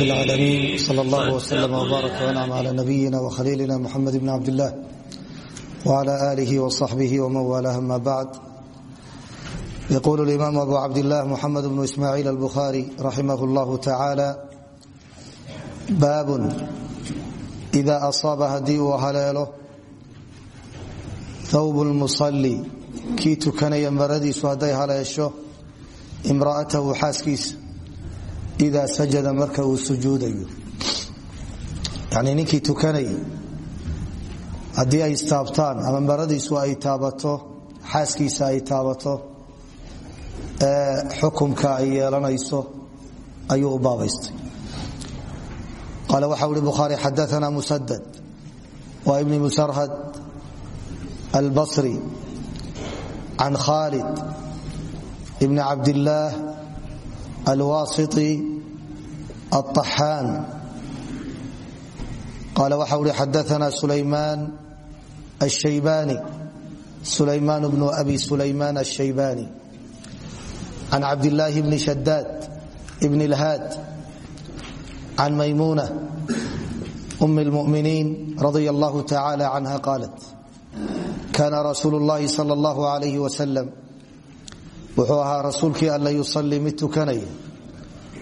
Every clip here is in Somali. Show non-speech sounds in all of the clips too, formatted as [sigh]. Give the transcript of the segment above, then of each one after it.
رب العالمين صلى الله وسلم وبارك وانعم على نبينا وخليلنا محمد بن عبد الله وعلى آله وصحبه ومن والاه ما بعد يقول الإمام أبو عبد الله محمد بن إسماعيل البخاري رحمه الله تعالى باب إذا أصاب هدي وهلاله thawb lmusalli kii tukanaya maradiisu hadday haleesho imra'atahu xaaskiisa idaa sajada marka uu sujuudayo. Yanii ninkii tukanayay haddii ay istaabtaan ama maradiisu ay taabato xaaskiisa ay taabato xukumka ay yeelanayso ayuu baabaystay. Qaal waxa ui bukhaari xadaana musadad waa ibni musarhad albasri. Can khaalid ibni cabdillaah alwaasiti الواسطي الطحان قال waxa ui xadaثna سليمان الشيباني سليمان بن أبي سليمان الشيباني عن عبد الله بن شداد بن الهاد عن ميمونة أم المؤمنين رضي الله تعالى عنها قالت kaana rasuul اllahi sal اllahu alayh wasalam wuxuu ahaa rasuulkii alla yusalii mid tukanaya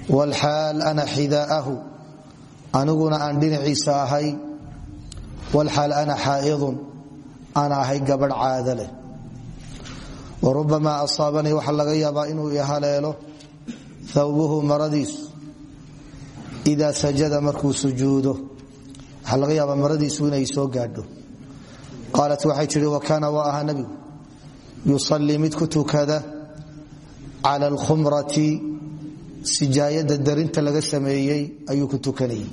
wlxaal ana xidaa'ahu. Aniguna aan dhinaciisa ahay. Wlxaal ana xaa'idun. Aan ahay gabadh caada leh. Warubamaa asaabanii waxaa laga yaabaa inuu ihaleelo thawbuhu maradiisu idaa sajada markuu sujuudo. Waxaa laga yaabaa maradiisu inay soo gaadho. Qaalat waxay tihi wakaana waa sijaayada darinta laga sameeyey ayuu ku tukanayay.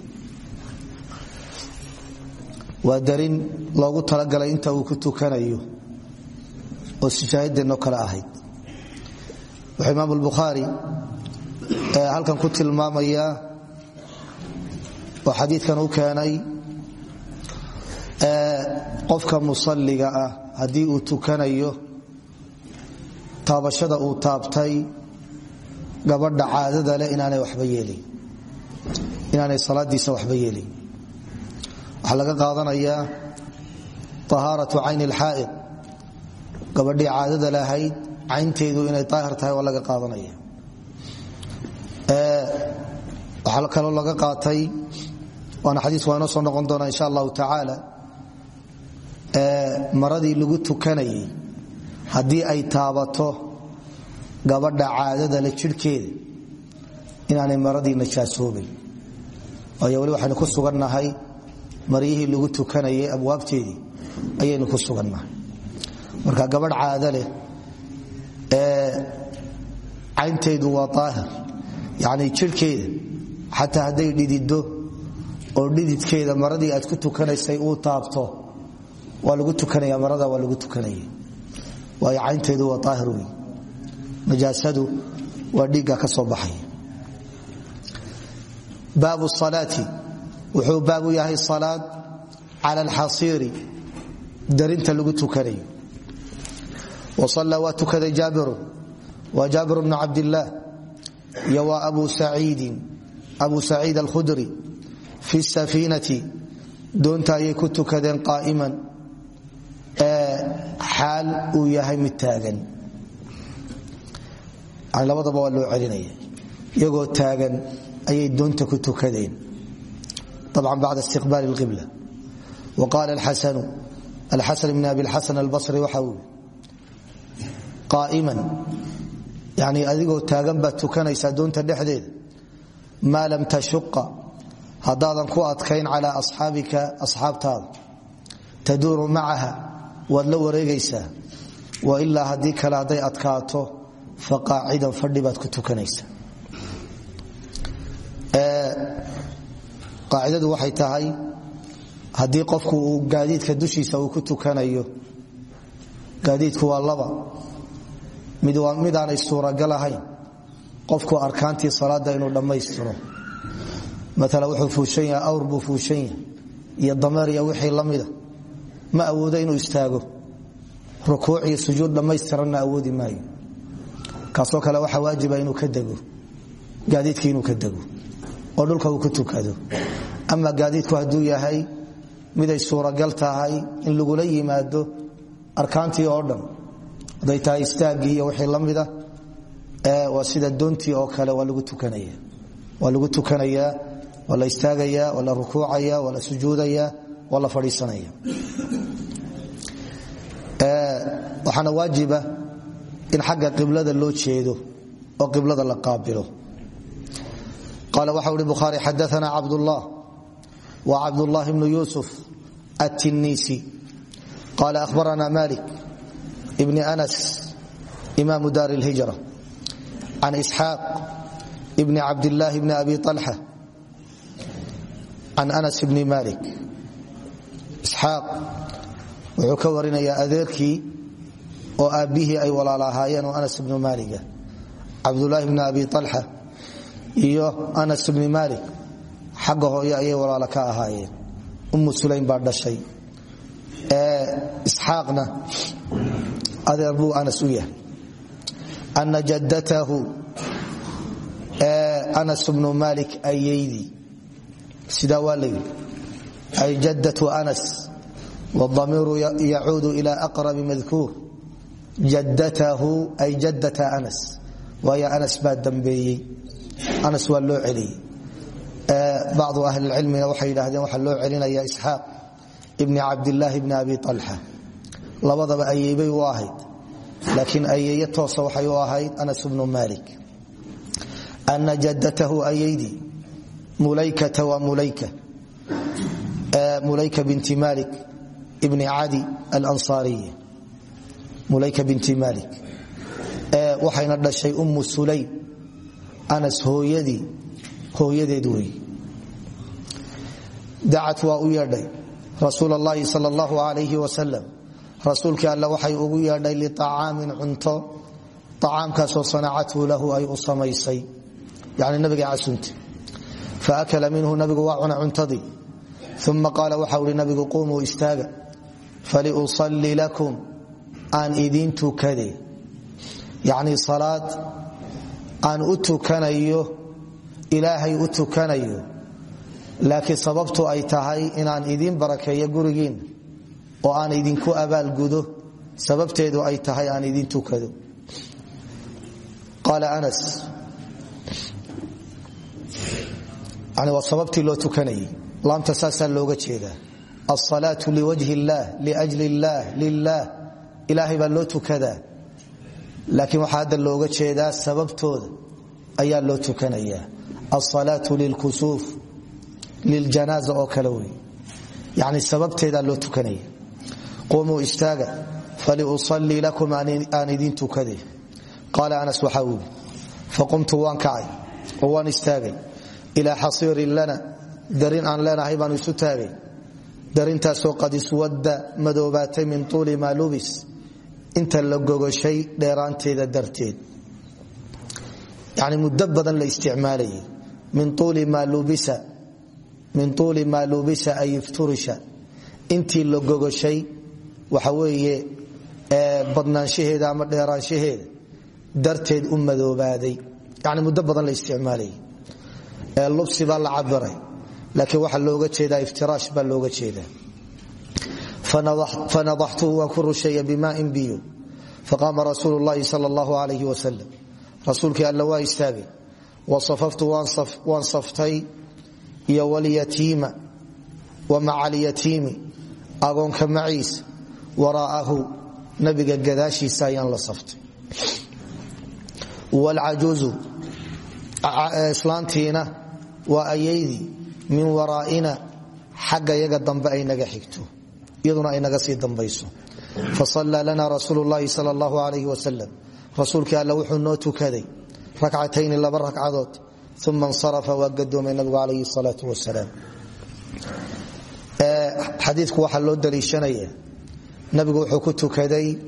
Waa darin loogu talagalay inta uu ku tukanayo oo sijaayadeenno kale ahayd. Wuxuu imaam albukhaari halkan ku tilmaamayaa oo xadiidkan u keenay qofka musaliga ah haddii uu tukanayo taabashada uu taabtay gabadha caadada leh inaanay waba yeelin. Inaanay salaadiisa waxba yeelin. Waxaa laga qaadanayaa ahaaratu cayn alxaa'id. Gabadhii caadada lahayd caynteedu inay daahir tahay waa laga qaadanaya. Waxaa kaloo laga qaatay waana xadiis waa soo noqon doonaa insha allahu tacaala. Maradii lagu tukanayay haddii ay taabato gabadha caadada le jidhkeeda inaanay maradii najaasoobayn. Waayo weli waxaynu ku sugannahay maryihii lagu tukanayay abwaabteedii ayaynu ku sugannahay. Marka gabadh caada ee caynteedu waa aahir yacni jidhkeeda xataa hadday dhidido oo dhididkeeda maradii aad ku tukanaysay uu taabto waa lagu tukanaya marada waa lagu tukanaya waayo caynteedu waa aahir wey najaasadu waa dhiigga ka soo baxaya baabu salaati. Wuxuu baabu yahay salaad cala alxasiiri darinta lagu tukanayo wasallaa waa tukaday jaabirun waa jaabir bnu cabdillaah iyo waa abu saciid alkhudri. Fi safiinati. Doonta ayay ku tukadeen qaa'iman. Xaal uu yahay mid taagan labadaba waa loo celinaya iyagoo taagan ayay doonta ku tukadeen. Abcan bacda istiqbaali اlqibla wa qaala alxasanu alxasan bn abi lxasan albasri waxa uu qaa'iman. Yani adigoo taagan baad tukanaysaa doonta dhexdeeda. Maa lam tashuqa haddaadan ku adkayn calaa asxaabika asxaabtaada. Taduuru macaha. Waad la wareegaysaa. Wa ilaa haddii fa qaacidan fadhi baad ku tukanaysaa qaacidadu waxay tahay haddii qofku uu gaadiidka dushiisa uu ku tukanayo gaadiidku waa laba. Mid midaanay suuragal ahayn qofku arkaantii salaada inuu dhammaystiro. Maala wuxuu fuushan yahay awr buu fuushan yahay iyo dameer iyo wixii la ma awoodo inuu istaago. Rukuuc iyo sujuud dhammaystiranna awoodi maayo kaasoo kale waxaa waajiba inuu ka dego. Gaadiidkii inuu ka dego. Oo dhulka uu ku tukado. Ama gaadiidku hadduu yahay miday suuragal tahay in lagula yimaado arkaantii oo dhan. Haday tahay istaagii iyo wixii la mida waa sida doontii oo kale waa lagu tukanaya. Waa lagu tukanayaa waa istaagaya waa rukuucaya waa sujuudaya waa la fadhiisanaya. Waxaana waajiba in xagga qiblada loo jeedo oo qiblada la qaabilo. Qaal waxa uhi bukhaari xadaana cabdullah wa cabdullahi bnu yuusuf attinisi qaala ahbarana malik bni anas imaamu daar اlhijra can isxaaq bni cabdillaahi bni abi alxa can anas bni malik isxaaq wuxuu ka warinaya adeerkii oo aabbihii ay walaalahaayeen oo anas bnu maaliga cabdulaahi bni abi alxa iyo anas bni maalik xagga hooyo ayay walaalo ka ahaayeen. Ummu sulaym baa dhashay. Isxaaqna adeer buu anas u yahay. Ana jaddatahu anas bnu maalik ayaydii sidaa waa ay jaddatu anas wdamiiru yacuudu ila aqrabi madkuur jaddatahu ay jaddata anas. Waayo anas baa dambeeyey. Anas waa loo celiyey. Bacdu ahlilcilmina waxay yidhaahdeen waxaa loo celinaya isxaaq ibni cabdilaahi bni abi alxa labadaba ayeybay u ahayd. Laakiin ayeeye toosa waxay u ahayd anas bnu malik ana jaddatahu ayeydii mulaykata waa mulayka. Mulayka binti malik ibni cadi alansaariya mulayka binti malik. Waxayna dhashay ummu sulaym anas hooyadii hooyadeed wey dacat waa u yeedhay rasuul اllahi sal اllahu alayh wasalam rasuulkii alle waxay ugu yeedhay liacaamin cunto acaamkaasoo sanacathu lahu ay u samaysay. Yani nabiga casunta faakala minhu nabigu waa cuna cuntadii. Uma qaala waxa uhi nabigu qumuu istaaga. Faliusalli lakum aan idiin tukade yacni salaad aan u tukanayo ilaahay u tukanayo. Laakiin sababtu ay tahay inaan idiin barakeeyo gurigiinna oo aan idinku abaalgudo sababteedu ay tahay aan idin tukado. Qaala anas yani waa sababtii loo tukanayay? Laamta saasaa looga jeedaa. Alsalaatu liwajhi illaah liajli illaah lilah ilaahay baa loo tukadaa. Laakiin waxaa hadda looga jeedaa sababtooda ayaa loo tukanayaa. Alsalaatu lilkusuuf liljanaaza oo kale wey. Yani sababteedaa loo tukanaya. Qumuu istaaga faliusallii lakum aan idin tukade. Qaala anas waxaa yidhi faqumtu waan kacay oo waan istaagay. Ilaa xasiirin lana darin aan leenahay baanu isu taagay. Darintaasoo qad iswadda madoobaatay min tuuli maa lubis inta la gogoshay dheeraanteeda darteed. Yani muddo badan la isticmaalayay min tuuli maa lubisa ay ifturisha. Intii la gogoshay waxa weeye badnaanshaheeda ama dheeraanshaheeda darteed u madoobaaday. Yani muddo badan la isticmaalayay lubsi baa la cabiray laakiin waxaa looga jeedaa iftiraash baa looga jeedaa fanadaxtuhu waan ku rusheeya bimaain biyo faqaama rasuulu llahi sal allahu alayh wasalam rasuulkii alla waa istaagay wasafaftu waan saftay iyo walyatiima wa maca alyatiimi agoonka maciisa waraa'ahu nabiga gadaashiisa ayaan la saftay wlcajuuzu islaantiina waa ayaydii min waraa'ina xagga yaga dambe ay naga iyaduna ay naga sii dambayso. Fasallaa lana rasuulu llahi sal allahu alayh wasalam rasuulkii wuxuu noo tukaday rakcatayni laba ragcadood uma insarafa waa gadoomay nabigu calayhi salaau wasalaam xadiiku waxaa loo daliishanaya nabigu wuxuu ku tukaday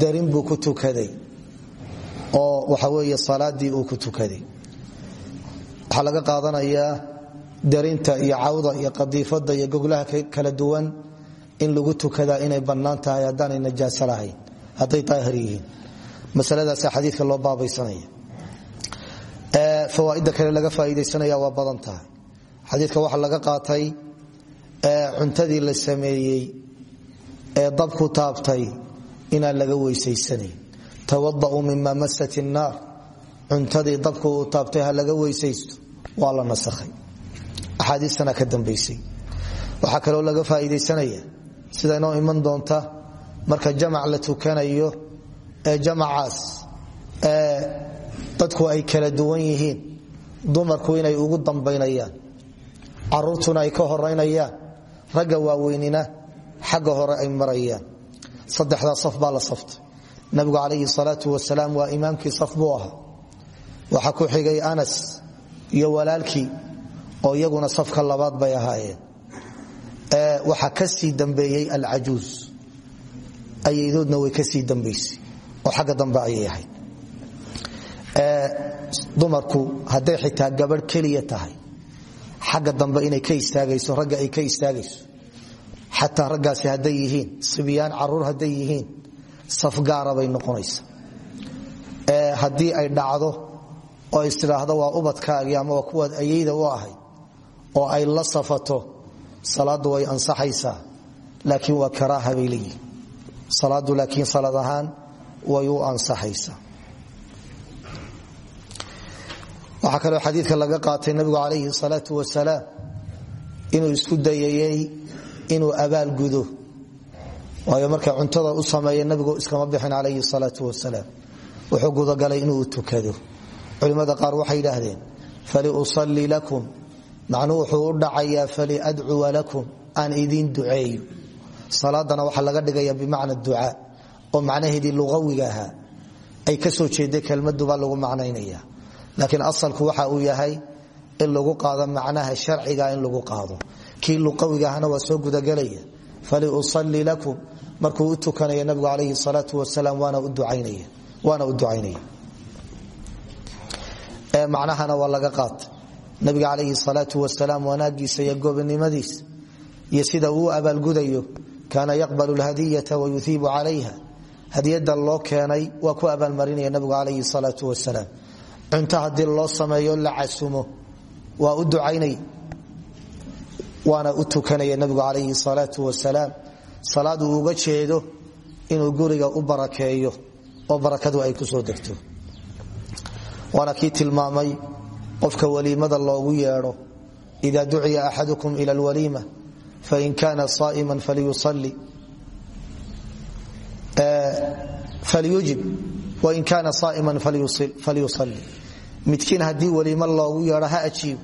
darin buu ku tukaday. Oo waxa weeye salaadii uu ku tukaday. Waxaa laga qaadanayaa darinta iyo cawda iyo qadiifada iyo goglaha kala duwan in lagu tukadaa inay bannaan tahay haddaanay najaaso lahayn hadday daahir yihiin. Masaladaasa xadiidka loo baabaysanaya fawaaidda kale laga faa'idaysanaya waa badan tahay. Xadiidka laga qaatay cuntadii la sameeyey ee dabku taabtay inaan laga weysaysanayn tawada'uu mima masat innaar cuntadii dabku taabtay laga weysaysto waa la nasakhay axaadiistana ka dambaysay waxaa kaloo laga faa'idaysanaya sida inoo iman doonta marka jamac la tukanayo ee jamacaas ee dadku ay kala duwan yihiin dumarku inay ugu dambaynayaan caruurtuna ay ka horaynayaan ragga waaweynina xagga hore ay marayaan. Saddexdaa saf baa la saftay. Nabigu calayhi salaatu wasalaam waa imaamkii saf buu ku xigay anas iyo walaalkii oo iyaguna safka labaad bay ahaayeen. Waxaa ka sii dambeeyey alcajuuz. Ayaydoodna way ka sii dambaysay oo xagga dambe ayay ahayd. Dumarku hadday xitaa gabadh keliya tahay xagga dambe inay ka istaagayso ragga ay ka istaagayso xataa raggaasi hadday yihiin sibyaan carruur hadday yihiin safgaara bay noqonaysa haddii ay dhacdo oo istidhaahdo waa ubadkaagii ama waa kuwaad ayayda u ahayd oo ay la safato salaadu way ansaxaysaa laakiin waa karaaha bay salaadu laakiin salaad ahaan way u ansaxaysaa. Waxaa kaloo laga qaatay nabigu calayhi salaau wasalaam inuu isku dayayey inuu abaalgudo waayo markay cuntada u sameeya nabigu iskama bixin calayhi salaau wasalaam wuxuu gudagalay inuu tukado. Culimmada qaar waxay yidhaahdeen faliusalli lakum macnuu wuxuu u dhacayaa faliadcuwa lakum aan idiin duceeyo. Salaadana waxaa laga dhigaya bimacna ducaa oo macnaheedii luqawiga ahaa. Ay ka soo jeeday kelmadubaa lagu macnaynaya laakiin asalku waxa uu yahay in lagu qaado macnaha sharciga in lagu qaado. Kii luqawiga ahna waa soo gudagelaya. Faliusalli lakum markuu u tukanaya nabigu calayhi salaau wasalaam waana u ducaynaya macnahana waa laga qaata nabiga calayhi salaau wasalaam wanaagiisa iyo gobonimadiisa iyo sida uu abaalgudayo kaana yaqbalu lhadiyata wayuiibu calayha hadiyada loo keenay waa ku abaalmarinaya nabigu calayhi salaau wasalaam cunto haddii loo sameeyo la casumo waa u ducaynaya waana u tukanaya nabigu calayhi salaau wasalaam salaad uu uga jeedo inuu guriga u barakeeyo oo barakadu ay ku soo degto. Waana kii tilmaamay qofka waliimada loogu yeedho ida duciya axadukum ila lwaliima fain kana saa'ima falyujib wain kaana saa'ima falyusali midkiin haddii waliimo loogu yeedho ha ajiibo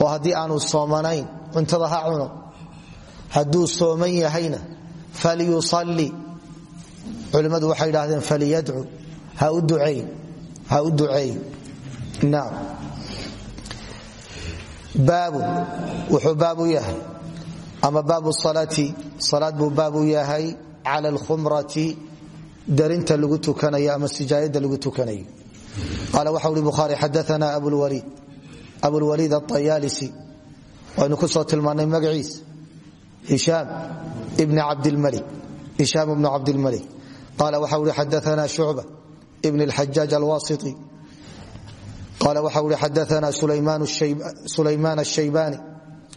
oo haddii aanu soomanayn cuntada ha cuno hadduu sooman yahayna falyusalli. Culimmadu waxay idhahdeen falyadcu ha u duceey baabu wuxuu baab u yahay. Ama baabu salaati salaad buu baab u yahay cala alkhumrati darinta lagu tukanayo ama sijaayada lagu tukanayo. Qaala waxa uri bukhaari xadaana abulwaliid abulwaliid aayaalisi waynu ku soo tilmaanay magaciisa hishaam ibn cabdilmalik qaala waxa uri xadaana shucba ibn alxajaaj alwasiti qaala waxa uri xadaana sulaymaan ashaybani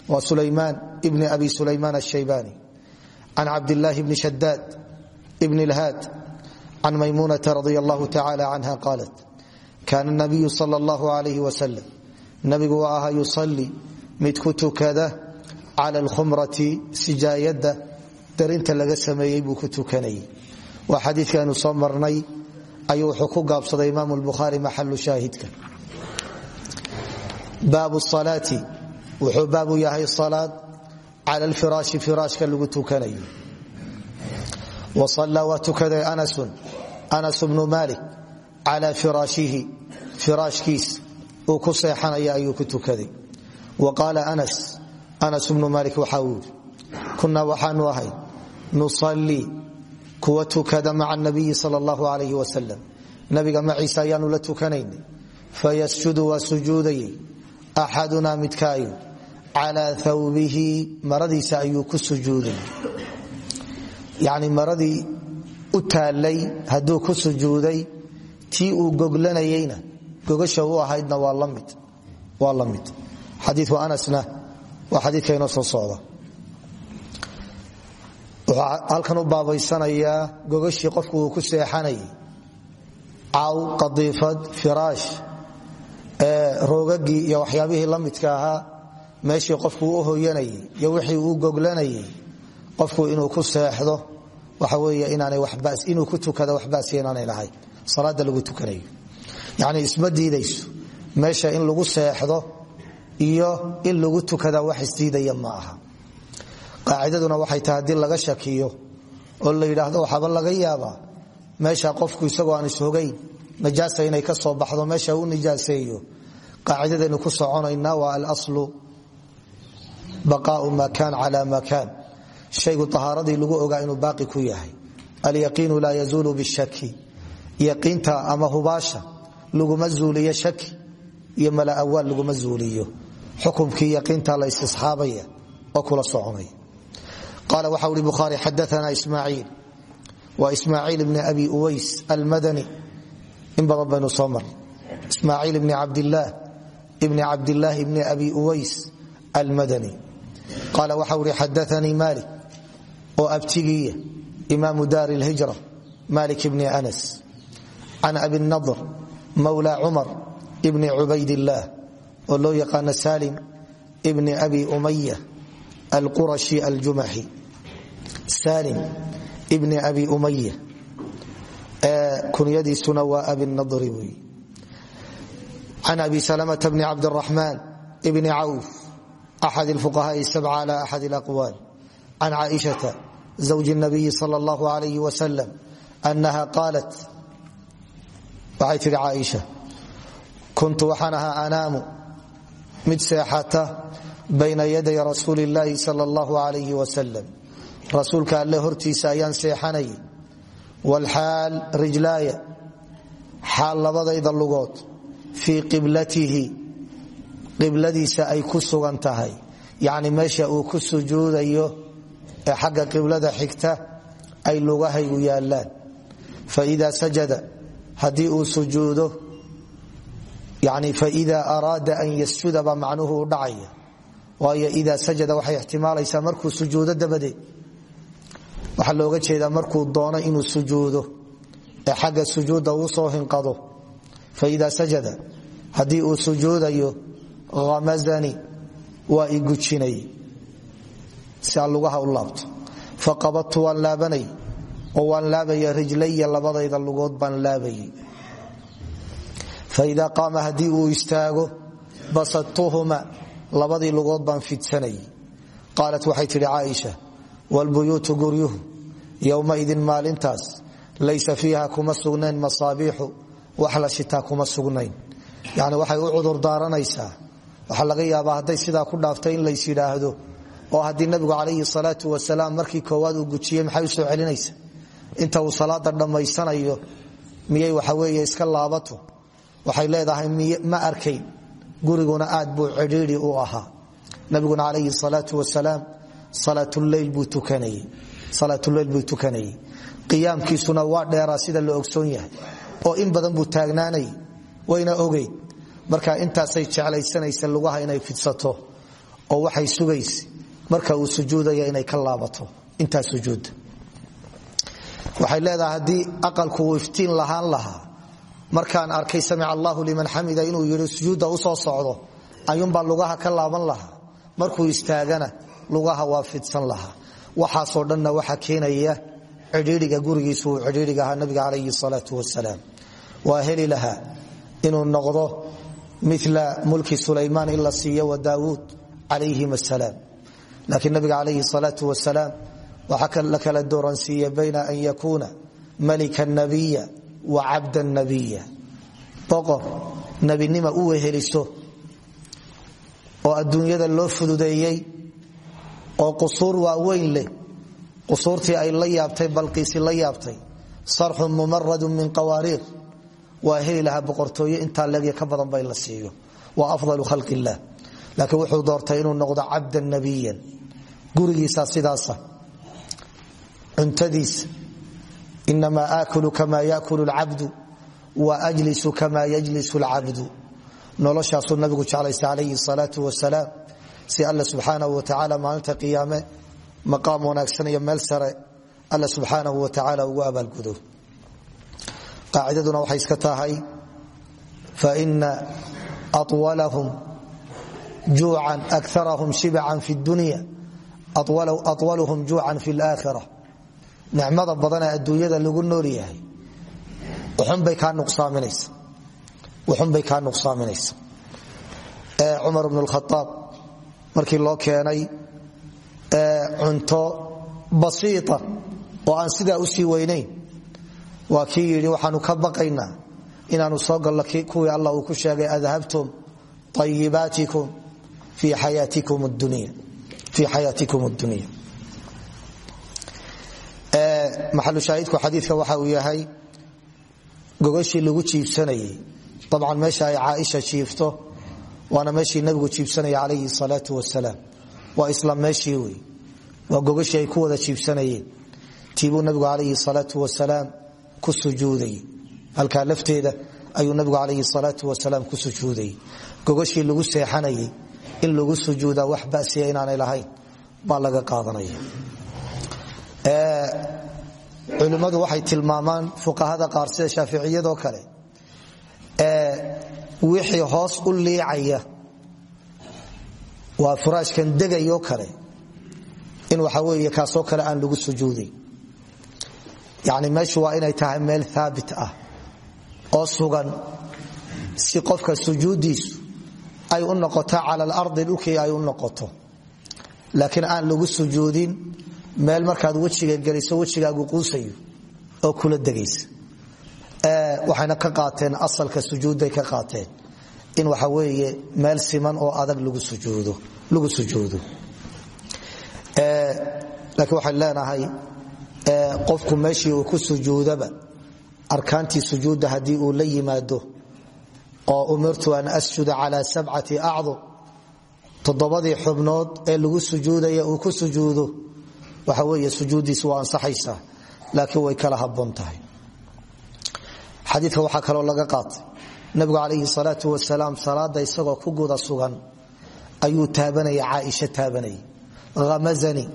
wa sulaymaan ibni abi sulaymaan ashaybani can cabdillaahi bni shadaad ibn lhaad can maymunata radi allahu tacala canha qaalat kaana nabiyu sal allahu alayh wasalam nabigu waa ahaa yusalli mid ku tukada cala alkhumrati sijaayadda darinta laga sameeyey buu ku tukanayay waa xadiikaanu soo marnay ayuu wuxuu ku gaabsaday imaam lbukhaari maxalu shaahidka baabu salaati. Wuxuu baabu yahay salaad cala alfiraashi firaashka lagu tukanayo. Wa sallaa waa tukaday anasun anas bnu malik cala firaashihi firaashkiis uu ku seexanaya ayuu ku tukaday. Wa qaala anas anas bnu malik waxa uu yidhi kunaa waxaanu ahay nusallii kuwa tukada maca nabiyi sal allahu alayh wasalam nabiga sujuudayay axadunaa midkaayu calaa thawbihi maradiisa ayuu ku yani maradii u taallay hadduu ku sujuuday tii uu u ahaydna waa la mid xadiiu anasna waa xadiika inoo soo socda halkan u baabaysanayaa gogashii qofku ku seexanayay caw qadiifad firaash roogagii iyo waxyaabihii la midka ahaa meeshii qofku u hoyanayay iyo wixii uu goglanayay qofku inuu ku seexdo waxa wey inuu ku tukado wax basiya inaanay lahayn. Salaada lagu tukanayo. Yani isma meesha in lagu seexdo iyo in lagu tukada wax isdiidaya ma aha. Qaacidaduna waxay tahay haddii laga shakiyo oo la yidhaahdo waxaaba laga yaabaa meesha qofku isagoo aan ishogayn najaasa inay ka soo baxdo meesha u nijaaseeyo qaacidadaynu ku soconayna waa alaslu baqaau ma kan cala ma kan shaygu ahaaradii lagu ogaa inuu baaqi ku yahay. Alyaqiinu laa yazuulu bishaki. Yaqiinta ama hubaasha laguma zuuliyo shaki iyo malaawaal laguma zuuliyo. Xukumkii yaqiinta la istisxaabaya oo kula soconay qaala waxa uri bukhaari xadaana ismaaciil. Waa ismaaciil bni abi uways almadani in badan baynu soo marnay ismaaciil bni cabdilaah bni cabdilaahi bni abi uways almadani. Qaala waxa uri xadaanii malik oo abtigiiya imaamu daari lhijra malik bni anas. Can abi nadr mawla cumar bni cubaydillaah oo loo yaqaano salim bni abi umaya alqurashi aljumaxi salim bni abi umaya kunyadiisuna waa abinadri wey can abi salamata bni cabdiraxmaan bni cawf axad fuqahaai sabca ala axad aqwaal. Can caaishata zawji nabiyi sal allahu alayh wasalam anaha qaalat waxay tihi caaisha kuntu waxaan ahaa anaamu mid seexata bayna yaday rasuuli illaahi sal allahu alayh wasalam rasuulka alle hortiisa ayaan seexanayay walxaal rijlaaya xaal labadayda lugood fii qiblatihi qibladiisa ay ku sugan tahay yacni meesha uu ku sujuudayo ee xagga qiblada xigta ay lugahaygu yaallaan faida sajada haddii uu sujuudo yani faida araada an yasjuda baa macnuhu u dhacaya waayo ida sajada waxay ixtimaalaysaa waxaa looga jeedaa markuu doono inuu sujuudo ee xagga sujuudda uu soo hinqado. Faida sajada haddii uu sujuudayo amazani waa i si lugaha u laabto. Faqabadtu waan laabanay oo waan laabaya rijlaya labadayda lugood baan laabayay. Faida qaama haddii uu istaago basadtuhuma labadii lugood baan fidsanayay qaalat waxay tidhi caaisha wlbuyuutu guryuhu yowmaidin maalintaas laysa fiiha kuma sugnayn masaabiixu wax la shitaa kuma sugnayn yani waxay u cudur daaranaysaa waxaa laga yaabaa hadday sidaa ku dhaaftay in lays yidhaahdo oo haddii nabigu calayhi salaatu wasalaam markii koowaad uu gujiyey maxay u soo celinaysa inta uu salaada dhammaysanayo miyay waxaweeye iska laabato waxay leedahay ma arkayn guriguna aad buu cidhiidi u ahaa nabiguna calayhi salaatu wasalaam salaatuleyl buu tukanayey. Qiyaamkiisuna waa dheeraa sida la ogsoon yahay. Oo in badan buu taagnaanay wayna ogeyd marka intaasay jeclaysanaysa lugaha inay fidsato oo waxay sugaysa marka uu sujuudaya inay ka laabato. Intaa waxay leedahay haddii aqalku iftiin lahaan lahaa markaan arkay samic allahu liman xamida inuu yidhi sujuudda u soo socdo ayuunbaa lugaha ka laaban lahaa. Markuu istaagana lugaha waa fidsan lahaa waxaasoo dhanna waxa keenaya cidhiidhiga gurigiisu uu cidhiidhiga ahaa nabiga calayhi salaatu wasalaam waa heli lahaa inuu noqdo mila mulki sulaymaan in la wa daawuud calayhim asalaam laakiin nabiga calayhi salaatu wasalaam waxaa la kala dooransiiye bayna an yakuuna malika nabiya wa cabda nabiya boqor nebinima u weheliso oo adduunyada loo fududeeyey oo qusuur waaweyn leh. Qusuurtii ay la yaabtay balqiisi la yaabtay. Sarxun mumaradun min qawaariir waa heli lahaa boqortooye intaa leegya ka badan ba in la siiyo. Waa afdalu khalq illah laakiin wuxuu doortay inuu noqdo cabdan nabiyan. Gurigiisa sidaasa. Cuntadiisa inamaa aakulu kama yaakulu lcabdu wa ajlisu kama yajlisu lcabdu noloshaasuu nabigu jeclaysa calayhi salaau wasalaam si alla subxaanahu watacaala maalinta qiyaame maqaam wanaagsan iyo meel sare alla subxaanahu watacaala ugu abaalgudo. Qaacidaduna waxay iska tahay faina awalahum juucan akarahum shibcan fi dunya awaluhum juucan fi laakhira nicmada badanee adduunyada lagu nool yahay uxunbay kaa nuqsaaminaysa cumar bn khaaab markii loo keenay cunto basiita oo aan sidaa u sii weynayn waa waxaanu ka baqaynaa inaanu soo gallo kuwii allah uu ku sheegay adhabtum ayibaatikum fii xayaatikum dunya maxalushaahidku xadiika waxa uu yahay gogashii lagu jiibsanayay dabcan meesha ay caaisha jiifto waana meeshii nabigu jiibsanaya calayhi salaau wasalaam. Waa isla meeshii wey waa gogashii ay ku wada jiibsanayeen. Tiibuu nabigu calayhi salaau wasalaam ku sujuudayy halkaa lafteeda ayuu nabigu wasalaam ku sujuudayay. Gogashii lagu seexanayay in lagu sujuudaa wax basiya inaanay lahayn baa laga qaadanaya culimmadu waxay tilmaamaan fuqahada qaar sida shaaficiyadoo kale wixii hoos u liicaya. Waa furaashkan degayoo kale. In waxa weeye kaasoo kale aan lagu sujuudayn yani meeshu waa inay tahay meel haabit ah. Oo sugan si qofka sujuuddiisu ay u noqoto cala alardi dhulkii ay u noqoto. Laakiin aan lagu sujuudin meel markaad wejiga geliso wejigaagu quusayo oo kula degaysa waxayna ka qaateen asalka sujuudday ka qaateen. In waxa weeye meel siman oo adag lagu sujuudo laakiin waxay leenahay qofku meeshii uu ku sujuudaba arkaantii sujuudda haddii uu la yimaado oo umirtu an asjuda cala sabcati acdum toddobadii xubnood ee lagu sujuudaya uu ku sujuudo waxa weeye sujuuddiisi waa ansaxaysaa laakiin way kala habboon tahay xadiidka waxaa kaloo laga qaatay. Nabigu calayhi salaatu wasalaam salaada isagoo ku guda sugan ayuu taabanaya caaisha taabanayay. Hamazani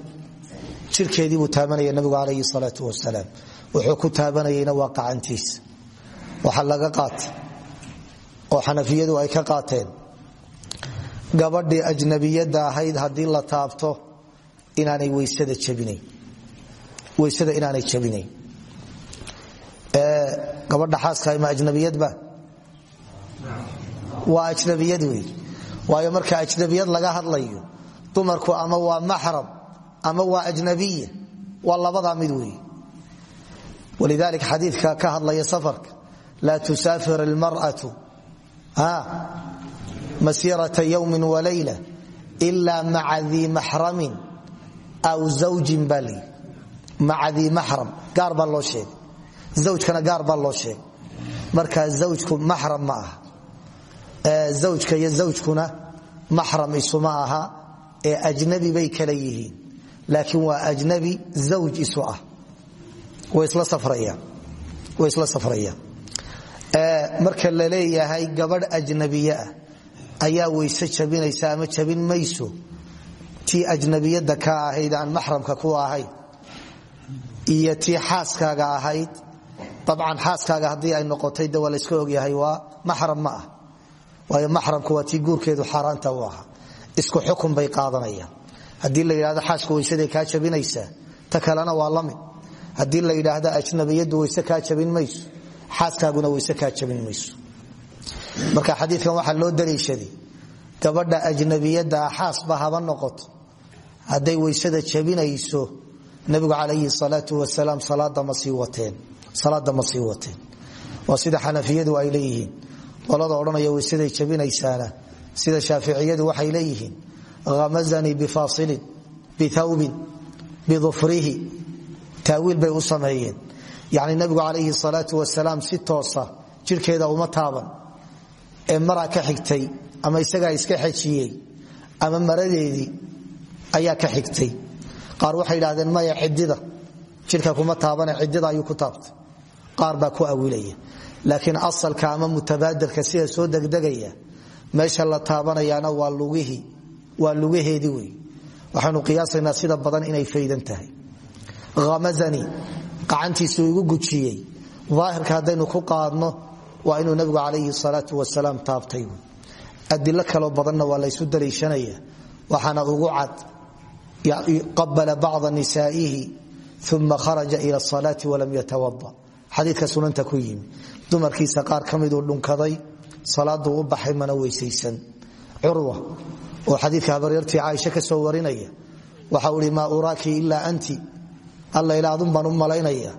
jirkeedii buu taabanaya nabigu calayhi salaatu wasalaam wuxuu ku taabanayayna waa qacantiisa laga qaatay oo xanafiyadu ay ka qaateen gabadhii ajnabiyadda ahayd haddii la taabto inaanay weysada inaanay jabinayn gabadha xaaska ma ajnabiyadba waa ajnabiyad wey waayo marka ajnabiyad laga hadlayo dumarku ama waa maxram ama waa ajnabiya waa labadaa mid wey walidalik xadiidka ka hadlaya safarka laa tusaafir almar'atu masirata ywmi walayla ila maca dii maxramin aw zawjin baa lii maca dii maxram gaar baa loo sheegay zawjkana gaar baa loo sheegay. Marka zawjku maxram ma aha. Zawjka iyo zawjkuna maxram isuma aha. Ee ajnabi bay kala yihiin. Laakiin waa ajnabi zawj isu ah. Way isla safrayaan. Marka la leeyahay gabadh ajnabiye ah ayaa weyse jabinaysa ama jabin mayso. Tii ajnabiyadda ka ahayd aan ku ahayd iyo tii ahayd abcan xaaskaaga haddii ay noqotay de waa ogyahay waa maxram ma ah. Waayo maxramku waa tii guurkeedu xaaraanta u isku xukun bay qaadanayaan. Haddii la yidhahdo xaaska weysaday kaa jabinaysaa ta kalena waa la mid. Haddii la yidhaahdo ajnabiyaddu weyse kaa jabin mayso xaaskaaguna weyse kaa jabin mayso. Marka xadiikan waxaa loo daliishaday gabadha ajnabiyadda xaasba haba noqoto. Hadday weysada jabinayso nabigu calayhi salaau wasalaam salaada ma waa sida xanafiyadu ay leeyihiin. Qolada odhanaya weysaday jabinaysaana. Sida shaaficiyadu waxay leeyihiin. Hamazanii bifaasilin bithawbin bidufrihi taawiil bay u sameeyeen. Yani nabigu calayhi salaau wasalaam si toosa jirkeeda uma taaban. Ee maraa ka xigtay ama isagaa iska xejiyey ama maradeedii ayaa ka xigtay. Qaar waxay idhahdeen maya cidida jirka kuma taabane cidida ayuu ku taabtay qaar baa ku awilaya laakiin asalka ama mutabaadirka sida soo degdegaya meesha la taabanayaana waa lugaheedii wey waxaanu qiyaasaynaa sida badan inay faydan tahay. Amazani gacantiisu igu gujiyey. Aahirka haddaynu ku qaadno waa inuu nabigu calayhi salaau wasalaam taabtay. Adilo kaloo badanna waa laysu daliishanaya. Waxaana ugu cad qabala bacda nisaa'ihi uma kharaja ila salaati walam yatawada xadiika sunanta ku yimi dumarkiisa qaar ka miduu dhunkaday salaaduu u baxay mana weysaysan. Curwa oo xadiika habaryartii caaisha ka soo warinaya waxau ihi maa uraaki ilaa anti alla ilaadun baan u malaynaya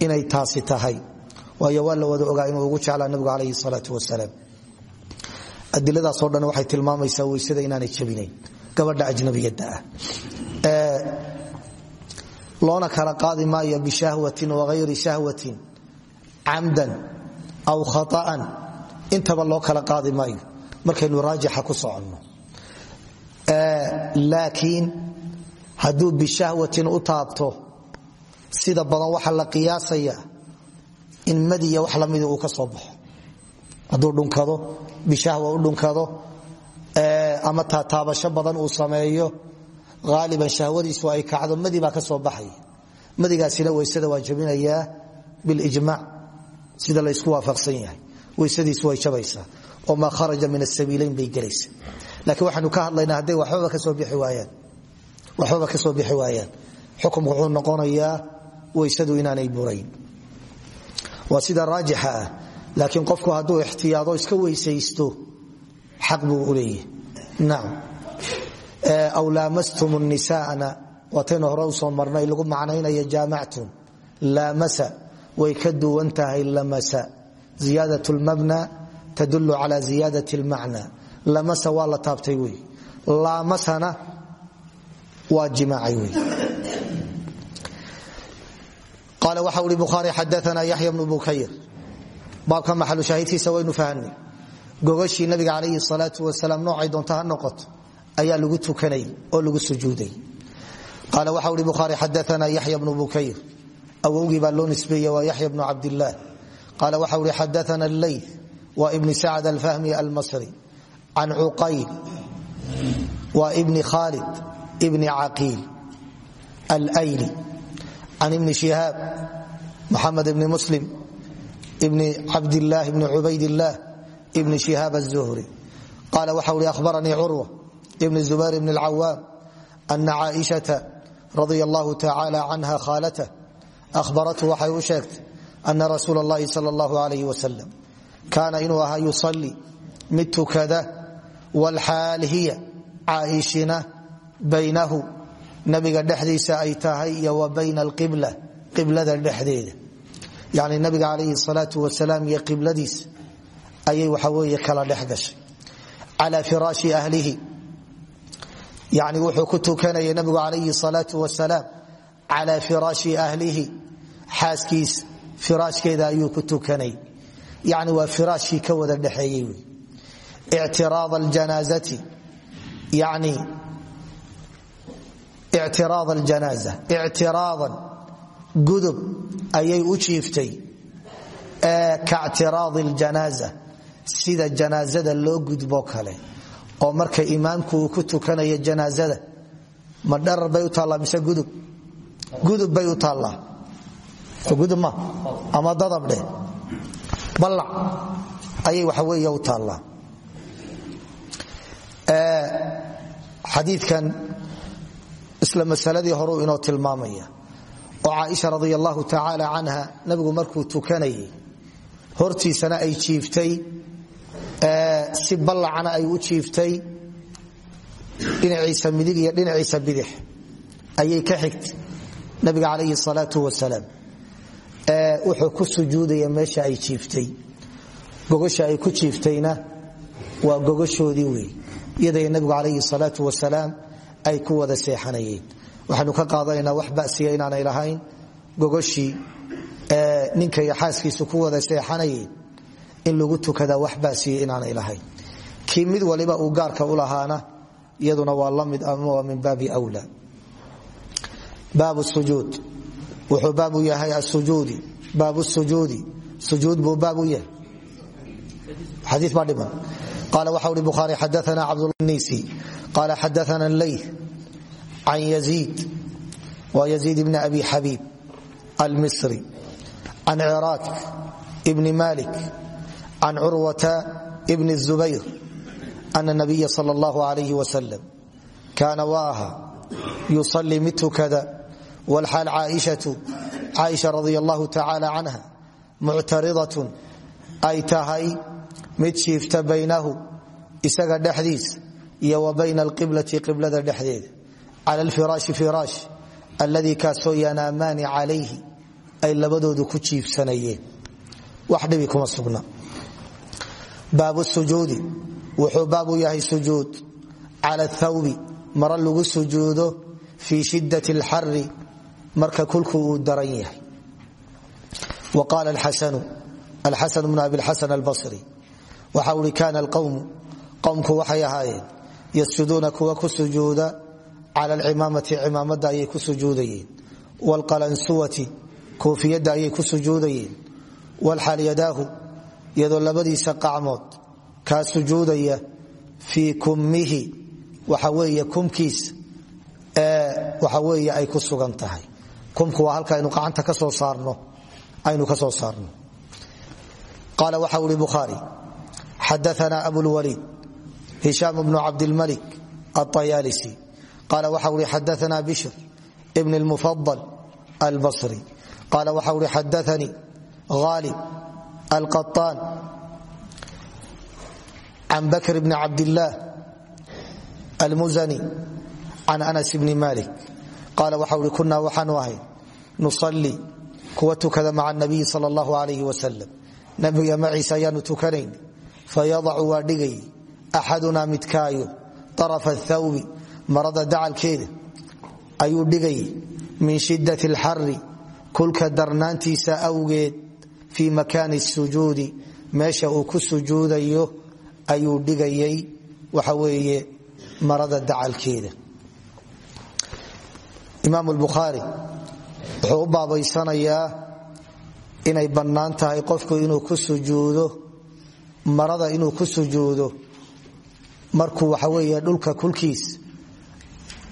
inay taasi tahay. Waayo waa wada ogaa inuu ugu jeclaa nabigu calayhi salaau wasalaam. Adiladaasoo dhan waxay tilmaamaysaa weysada inaanay jabinayn. Gabadha ajnabiyadda ah loona kala qaadi maayo bishahwatin wagayri shahwatin camdan aw khaaan intaba loo kala qaadi maayo. Markaynu raajixa ku soconno. Laakiin hadduu bishahwatin u taabto sida badan waxa la qiyaasaya in madiya wax lamidi uu ka soo baxo. Hadduu dhunkado bishahwa u dhunkado ama taataabasho badan uu sameeyo aaliban shahwadiisu ay kacdo madi baa ka soo baxaya madigaasina weysada waa jabinayaa bilijmac sida laysku waafaqsan yahay. Weysadiisu way jabaysaa oo maa kharaja min asabiilayn bay gelaysa laakiin waxaanu ka hadlaynaa hadday waxbaba ka soo bixi waayaan. Xukumku wuxuu noqonayaa weysadu inaanay burayn. Waa sida raajixa ah laakiin qofku hadduu ixtiyaado iska weysaysto xaq aw laamastum nisaana waataynu hore u soo marnay lagu macnaynaya jaamactum. Laamasa way ka duwan tahay lamasa. Ziyaadat lmabna tadulu cala ziyaadat lmacna lamasa waa la taabtay wey. Laamasana waa jimaacay wey. Qaala waxa ui bukhaari xadaana yaxya bnu bukayr. Baabka maxalu shaahidkiisa waynu fahanay. Gogashii nabiga calayhi salaau wasalaam noocay doonta noqoto ayaa lagu tukanay oo lagu sujuuday. Qaala waxa ui bukhaari xadaana yaxya bnu bukayr. Awowgii baa loo nisbeeye waa yaxya bnu cabdillaah qaala waxa ui xadaana leyth waa ibni sacd alfahmi almasri. Can cuqayl waa ibni khaalid ibni caqiil alayli. Can ibni shihaab muxamed ibni muslim ibni cabdillaah ibni cubaydillaah ibni shihaab azuhri qaala waxa ui ahbaranii curwa ibni zubayr ibni alcawaam ana caaishata radia allahu tacaala canha khaalatah ahbarathu waxay u sheegtay ana rasuula allahi sal allahu alayh wasalam kaana inuu ahaa yusalli mid tukada walxaal hiya caaishina baynahu nabiga dhexdiisa ay tahay iyo wa bayna alqibla qiblada dhexdeeda. Yani nabiga calayhi salaau wasalaam iyo qibladiisa ayay waxaweye kala dhex gashay. Cala firaashi ahlihi yani wuxuu ku tukanaya nabigu calayhi salaau wasalaam cala firaashi ahlihi. Xaaskiisa firaashkeeda ayuu ku tukanay. Yani waa firaashkii ka wada dhexeeyey ictiraad aljanaaza. Ictiraadan gudub ayay u jiiftay kactiraadi aljanaaza. Sida janaazada loo gudbo oo marka imaamku uu ku tukanayo janaazada ma dharar bay u taallaa mise gudub? Gudub bay u taallaa. Gudub ma? Ama dadabdheh ballac ayay waxa weeye u taallaa. Xadiidkan isla masaladii horeu inoo tilmaamaya. Oo caaisha radi allahu tacaala nabigu markuu tukanayay hortiisana ay jiiftay si ballacana ay u jiiftay dhinaciisa midig iyo dhinaciisa bidix ayay ka xigtay nabiga calayhi salaau wasalaam wuxuu ku sujuudaya meesha ay jiiftay. Gogosha ay ku jiiftayna waa gogoshoodii wey iyaday nabigu calayhi salaau wasalaam ay ku wada seexanayeen. Waxaanu ka qaadanaynaa wax basiya inaanay lahayn. Gogoshii ninka iyo ku wada seexanayeen in lagu tukadaa wax basiya inaanay lahayn. Kii mid waliba uu gaarka u lahaana iyaduna waa la mid ama waa min baabi wla baabu sujuud. Wuxuu baabu yahay asujuudi baabu sujuudi. Sujuud buu baab u yahay. Xadii baa dhiman. Qaala waxa uri bukhaari xadaana cabdulnisi qaala xadaana leyth can yaziid wa yaziid bni abi xabiib almisri. Can ciraaq bni malik can curwata bni zubayr ana nabiya sal allahu alayh wasalam kaana waaha yusalii mid tukada wlxaal caaishatu caaisha radi allahu tacaala canha muctaridatun ay tahay mid shiifta baynahu isaga dhexdiis iyo wa bayna alqiblati qiblada dhexdeeda cala alfiraashi firaash alladii kaasoo yanaamaani calayhi ay labadoodu ku sugna baabu sujuudi. Wuxuu baab u yahay sujuud. Cala thawbi mara lagu sujuudo fii shidat alxari marka kulku uu daran yahay. Wa qaala alxasan bnu abi lxasan albasri. Waxa ui kaana alqowmu qowmku waxay ahaayeen yasjuduuna kuwa ku sujuuda cala alcimaamati cimaamada ayay ku sujuudayeen. Wlqalansuwati koofiyadda ayay ku sujuudayeen. Walxaal yadaahu iyadoo labadiisa qacmood kaa sujuudaya fii kummihi waxa weeye kumkiis waxa weeye ay ku sugan tahay. Kumku waa halka aynu gacanta ka soo saarno aynu ka soo saarno. Qaala waxa uri bukhaari xadaana abulwaliid hishaam bnu cabdilmalik aayaalisi qaala waxa uri xadaana bishr bn lmufadal albasri. Qaala waxa uri xadaanii haalib alqaطaan can bakr bni cabdillaah almuzani can anas bni malik qaala waxa uri kunaa waxaanu ahay nusalii kuwa tukada maca nabiyi sal allahu alayh wasalam nabiga maciisa ayaanu tukanayn fayadacu waa dhigay axadunaa midkaayo arafa thawbi marada dacalkeeda ayuu dhigay min shidat alxari kulka darnaantiisa fii makaani sujuudi. Meesha uu ku sujuudayo ayuu dhigayay waxa weeye marada dacalkeeda. Imaam bukhaari wuxuu u baabaysanayaa inay bannaan tahay qofku inuu ku sujuudo marada inuu ku sujuudo. Markuu waxa weeye dhulka kulkiis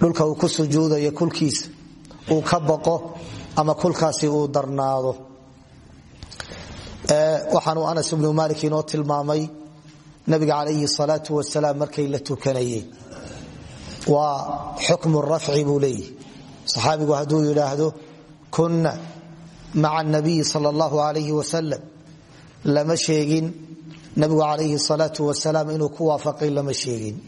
dhulka uu ku sujuudayo kulkiisa uu ka baqo ama kulkaasi uu darnaado waxaanuu anas ibnu malik inoo tilmaamay nabiga calayhi salaau wasalaam markay la tukanayeen waa xukmu rafci buu leeyahy saxaabigu hadduu kunna maca nabiyi sal allahu alayh wasalam lama sheegin nabigu calayhi salaau wasalaam inuu ku waafaqay lama sheegin.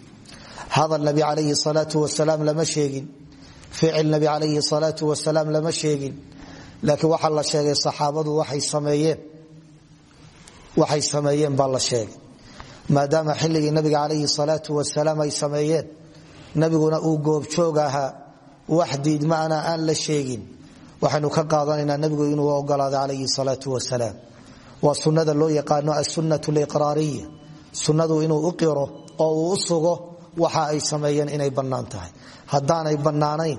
Hadal nabi calayhi salaau wasalaam lama sheegin. Ficil nabi calayhi salaau wasalaam lama sheegin. Laakiin waxaa la sheegay saxaabadu waxay sameeyeen baa la sheegay. Maadaama xilligii nabiga calayhi salaau wasalaam ay sameeyeen nabiguna uu goobjoog ahaa wax diidmaana aan la sheegin. Waxaynu ka qaadanaynaa nabigu inuu ogolaaday calayhi salaau wasalaam. Waa sunnada loo yaqaano asunat liqraariya sunnadu inuu u qiro oo uu u waxa ay sameeyeen inay bannaan tahay. Haddaanay bannaanayn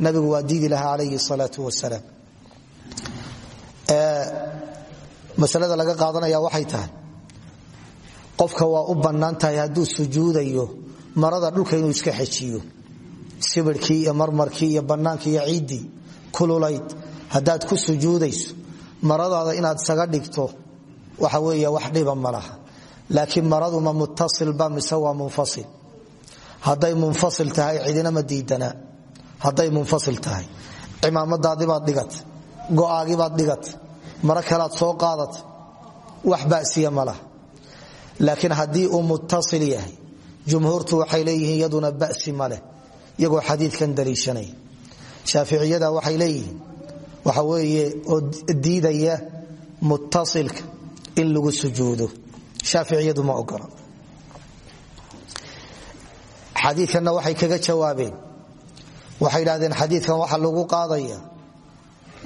nabigu waa diidi lahaa calayhi salaau wasalaam masalada laga qaadanaya waxay tahay. Qofka waa u bannaan tahay sujuudayo marada dhulka inuu iska xejiyo sibirkii iyo marmarkii iyo bannaankii iyo ciiddii kululayd haddaad ku sujuudayso maradaada inaad isaga dhigto waxa weey wax dhiba ma laakiin maradu ma muttasilba mise waa munfasil. Hadday munfasil tahay cidina ma diidana. Hadday munfasil tahay cimaamadaadibaad dhigat go'aagibaad dhigat maro kalaad soo qaadat wax basiya ma laha. Laakiin haddii uu muttasil yahay jumhuurtu waxay leeyihiin iyaduna basi ma leh iyagoo xadiidkan daliishanaya shaaficiyada waxay leeyihiin waxa weeye diidaya muttasilka in lagu sujuudo. Shaaficiyadu ma ogola xadiikanna waxay kaga jawaabeen. Waxay idhahdeen xadiidkan waxa lagu qaadaya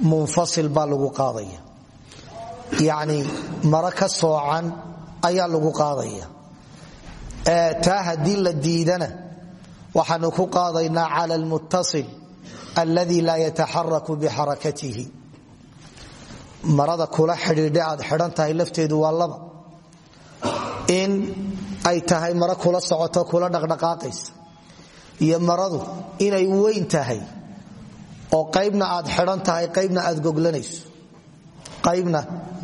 munfasil baa lagu qaadaya yacni maro ka soocan ayaa lagu qaadaya. Taa haddii la diidana waxaanu ku qaadaynaa cala almuttasil alladii laa yataxaraku bixarakatihi marada kula xidhiidha aad xidhan lafteedu waa laba. In ay tahay maro kula socoto kula dhaqdhaqaaqaysa. Iyo maradu inay weyn tahay oo qaybna aad xidhan qaybna aad goglanayso qaybna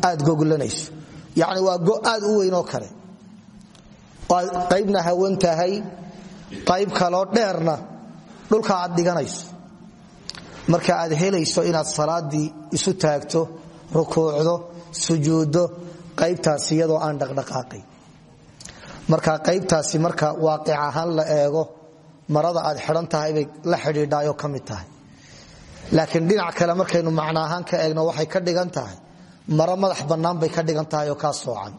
aad goglanayso yacni waa go aad u weyn oo kale. Aad qaybna hawan tahay qayb kaloo dheerna dhulka aad dhiganayso. Marka aad helayso inaad salaadii isu taagto rukuucdo sujuuddo qaybtaas iyadoo aan dhaqdhaqaaqay. Marka qaybtaasi marka waaqic la eego marada aad xidhan bay la xidhiidhaayoo ka tahay. Laakiin dhinac kale markaynu macno ka eegno waxay ka dhigan tahay maro madax bannaan bay ka dhigan tahay oo kaa soocan.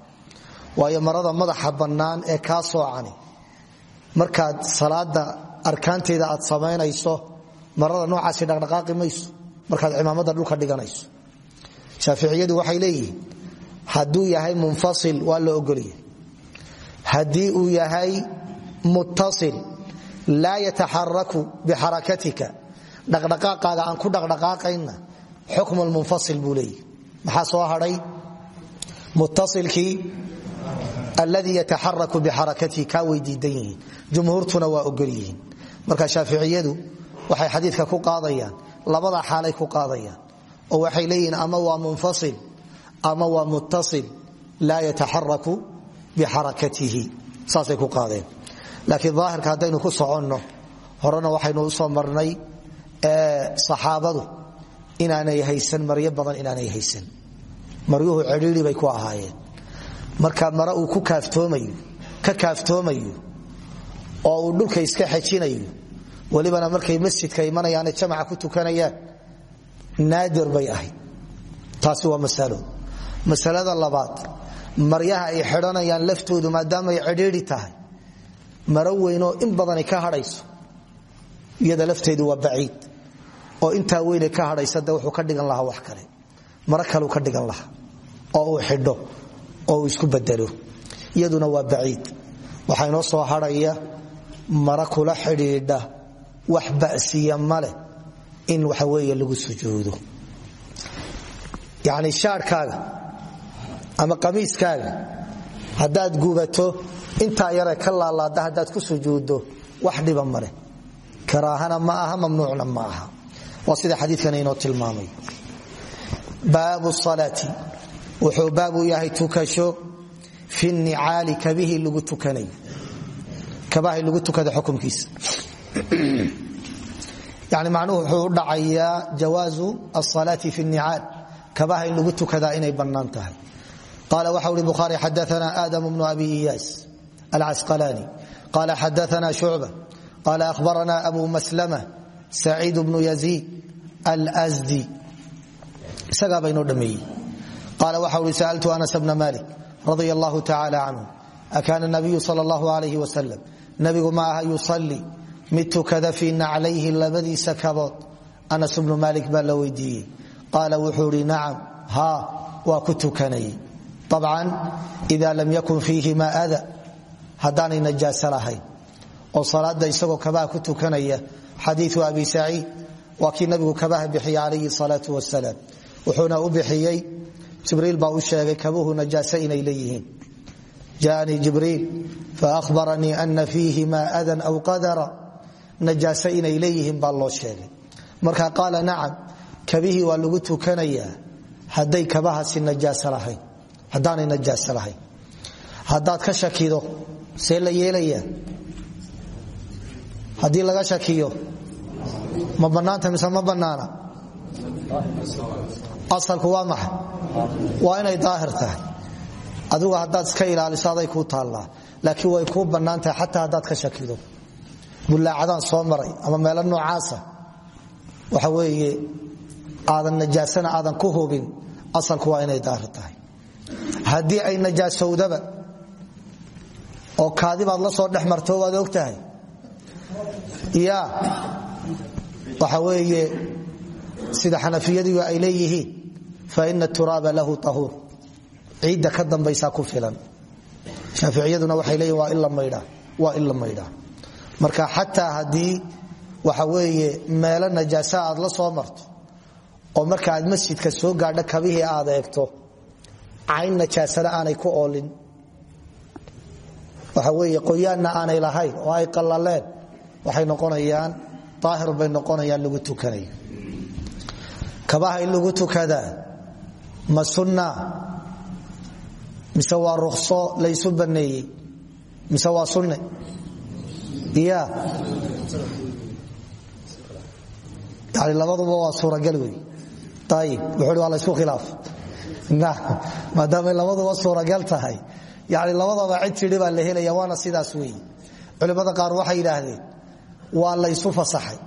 Waayo marada madaxa bannaan ee kaa soocani markaad salaada arkaanteeda aad samaynayso marada noocaasi dhaqdhaqaaqi mayso markaad cimaamada dhulka dhiganayso. Shaaficiyadu waxay leeyihiin hadduu yahay munfasil waa la ogolyahay. Haddii uu yahay muttasil laa yataxaraku bixarakatika. Dhaqdhaqaaqaaga aan ku dhaqdhaqaaqayna xukm lmunfasil buu leeyahy maxaa soo hadhay? Muttasilkii alladii yataxaraku bixarakatihi kaa way diidan yihiin. Jumhuurtuna waa ogol yihiin. Marka shaaficiyadu waxay xadiidka ku qaadayaan labada xaalay ku qaadayaan oo waxay leeyihiin ama waa munfasil ama waa muttasil laa yataxaraku bixarakatihi saasay ku qaadeen. Laakiin daahirka haddaynu ku soconno horena waxaynu maryuhu cidhiiri bay ku ahaayeen. Marka mare uu ku kaaftoomayo ka kaaftoomayo oo uu dhulka iska xejinayo welibana markay masjidka imanayaane jamaca ku tukanayaan naadir bay ahayd. Taasi waa masalo. Masalada labaad maryaha ay xidhanayaan laftoodu maadaamaay cidhiiri tahay maro weynoo in badani ka hadhayso iyada lafteedu waa baciid oo intaa weyne ka hadhaysa de wuxuu ka dhigan lahaa wax kale. Maro kaleu ka dhigan lahaa oo uu xidho oo isku bedelo. Iyaduna waa baciid. Waxaa inoo soo hadhaya mara kula xidhiidha wax basiya maleh in waxa weeye lagu sujuudo. Yacni shaarhkaaga ama qamiiskaaga haddaad gubato intaa yare ka laalaada haddaad ku sujuuddo wax dhiba maleh karaahana ma aha mamnuucna ma aha. Waa sida xadiikan inoo tilmaamay. Baabu salaati wuxuu baabu yahay tukasho fi nicaali kabihii lagu tukanayo kabahay lagu tukada xukumkiisa. [clears throat] Yani macnuhu wuxuu u dhacayaa jawaazu asalaati fi nicaal. Kabaha in lagu inay bannaan tahay. Qaala waxa uri bukhaari xadaana aadam bnu abi iyaas alcasqalaani qala xadaana shucba. Qala ahbarana abu maslama saciid bnu yaziid alsdi isagaaba inoo dhameeyey qaala waxa uri sa'altu anas bna malik radia allahu tacala canhu akaana nabiyu sal allahu alayh wasalam nabigu ma aha yusalli mid tukada fii naclayhi labadiisa kabood anas bnu malik baa la weydiiyey qaala wuxuu ihi nacam haa waa ku tukanayay abcan ida lam yakun fiihima ada haddaanay najaaso lahayn oo salaada isagoo kabaha ku tukanaya xadiiu abi saciid waa kii nabigu kabaha bixiyey calayhi salaau wasalaam wuxuuna u bixiyey jibriil baa u sheegay kabuhu najaaso inay leeyihiin. Jaanii jibriil faahbaranii ana fiihima adan aw qadara. Najaaso inay leeyihiin baa loo sheegay. Marka qaala nacam kabihii waa lagu tukanayaa hadday kabahaasi najaaso lahayn haddaanay najaaso lahayn. Haddaad ka shakido see la yeelayaa. Haddii laga asalku waa maxay waa inay daahir tahay. Adigu haddaad iska ilaaliso aday kuu taallaa. Laakiin way kuu bannaan tahay xataa haddaad ka shakido. Bullaacadaan soo maray ama meelo noocaasa. Waxa weeye aadan najaasana aadan ku hubin asalku waa inay daahir tahay. Haddii ay najaasowdaba oo kaadibaad la soo dhex marto waad og tahay ya waxa weeye sida xanafiyadigu ay leeyihiin faina turaaba lahu ahuur ciidda ka dambaysaa ku filan. Shaaficiyaduna waxay leeyihiin waa in la maydhaa marka xataa haddii waxa weeye meelo najaasa aad la soo marto oo marka aad masjidka soo gaadho kabihii aad eegto cayn najaasana aanay ku oolin. Waxa weeye qoyaanna aanay lahayn oo ay qallaleen waxay noqonayaan daahir bay noqonayaan lagu tukanayo kabaha in lagu tukadaa ma sunna mise waa rukso laysu baneeyey mise waa sunne? Ya labaduba waa suuragal wey. Ayib wuxuu waa laysku khilaaf. Maadaamay labaduba suuragal tahay. Yani labadaba cid tidhi la helaya waana sidaas wey. Culimmada qaar waxay yidhaahdeen waa laysu fasaxay.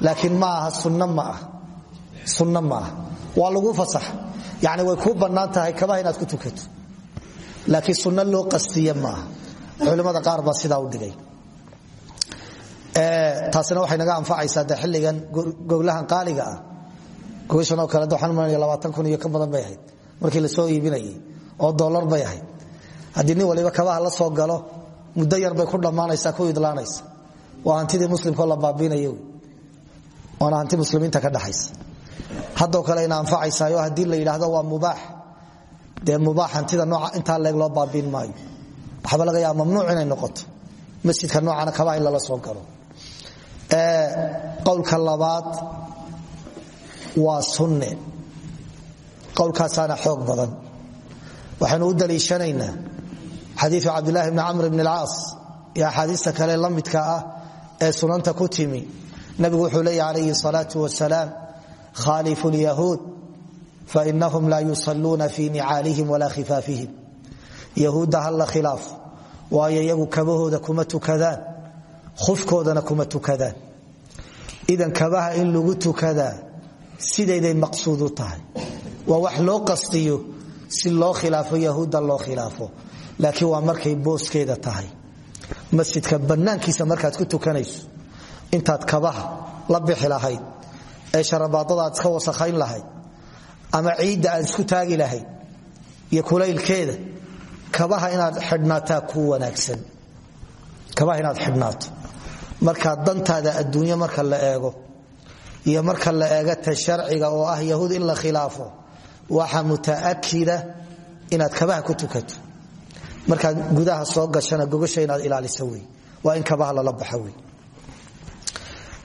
Laakiin ma aha sunn ma ah sunno ma ah waa lagu fasaxa yani way kuu bannaan tahay inaad ku tukato. Laakiin sunno loo qastiye maaha. Culimmada qaar baa sidaa u dhigay. Taasina waxay naga anfacaysaa de xilligan goglahan qaaliga ah. Gogashan oo kale waxaan umalanaya labaatan kun iyo ka badan bay markii la soo iibinayay oo dollar bay ahayd. Haddii waliba kabaha la soo galo muddo yar bay ku dhammaanaysaa ku idlaanaysa waa hantidii muslimkao la baabiinaya waana hanti muslimiinta ka dhaxaysa haddoo kale ina anfacaysaayo haddii la yidhaahdo waa mubaax. Dee mubaax hantida nooca intaa leeg loo baabiin maayo. Waxaaba laga yaaba mamnuuc inay noqoto. Masjidka noocana kabaha in lala soo galo qowlka labaad waa sunne. Qowlkaasaana xoog badan. Waxaynu u daliishanaynaa xadiiu cabdilaahi bni camr bn alcaas. Iyo axaadiista kale la ah ee sunanta ku timi. Nabigu wuxuu leeya calayhi salaau wasalaam khalifu lyahuud fainahum laa yusaluuna fi nicaalihim walaa khifaafihim yahuudda halla khilaaf waayo iyagu kabahooda kuma tukadaan khufkoodana kuma tukadaan idan kabaha in lagu tukadaa sidayday maqsuud u tahay waa wax loo qastiyo si loo khilaafo yahuudda loo khilaafo laakiin waa markay booskeeda tahay masjidka bannaankiisa markaad ku tukanayso intaad kabaha ee sharabaadada aad iska wasakhayn lahayd ama ciidda aad isku taagi lahayd iyo kulaylkeeda kabaha inaad xidhnaataa ku wanaagsan. Kabaha inaad xidhnaato. Marka dantaada adduunyo marka la eego iyo marka la eego ta sharciga oo ah yahuud in la khilaafo waxa mutaakida inaad kabaha ku tukato. Markaad gudaha soo gashana gogasha inaad ilaaliso wey. Waa in kabaha lala baxa wey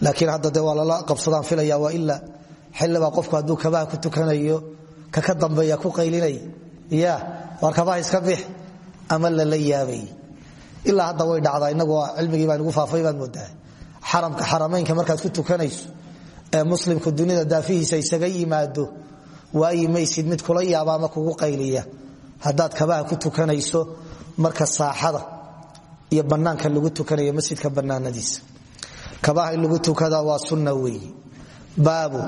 laakiin hadda de waa lala qabsadaan filaya waa ilaa xillibaa qofku hadduu kabaha ku tukanayo kaka dambeeya ku qaylinay ya kabaha iska bix ama lala yaabay. Hadda way dhacdaa inagu cilmigii baa nagu faafay baad moodaa. Xaramka xaramaynka markaad ku tukanayso ee muslimku dunida daafihiisa isaga yimaado waayi maysid mid kula yaaba ama kugu qayliya. Haddaad kabaha ku tukanayso marka saaxada iyo bannaanka lagu tukanayo masjidka bannaanadiisa kabaha in lagu tukada waa sunna weeye baabu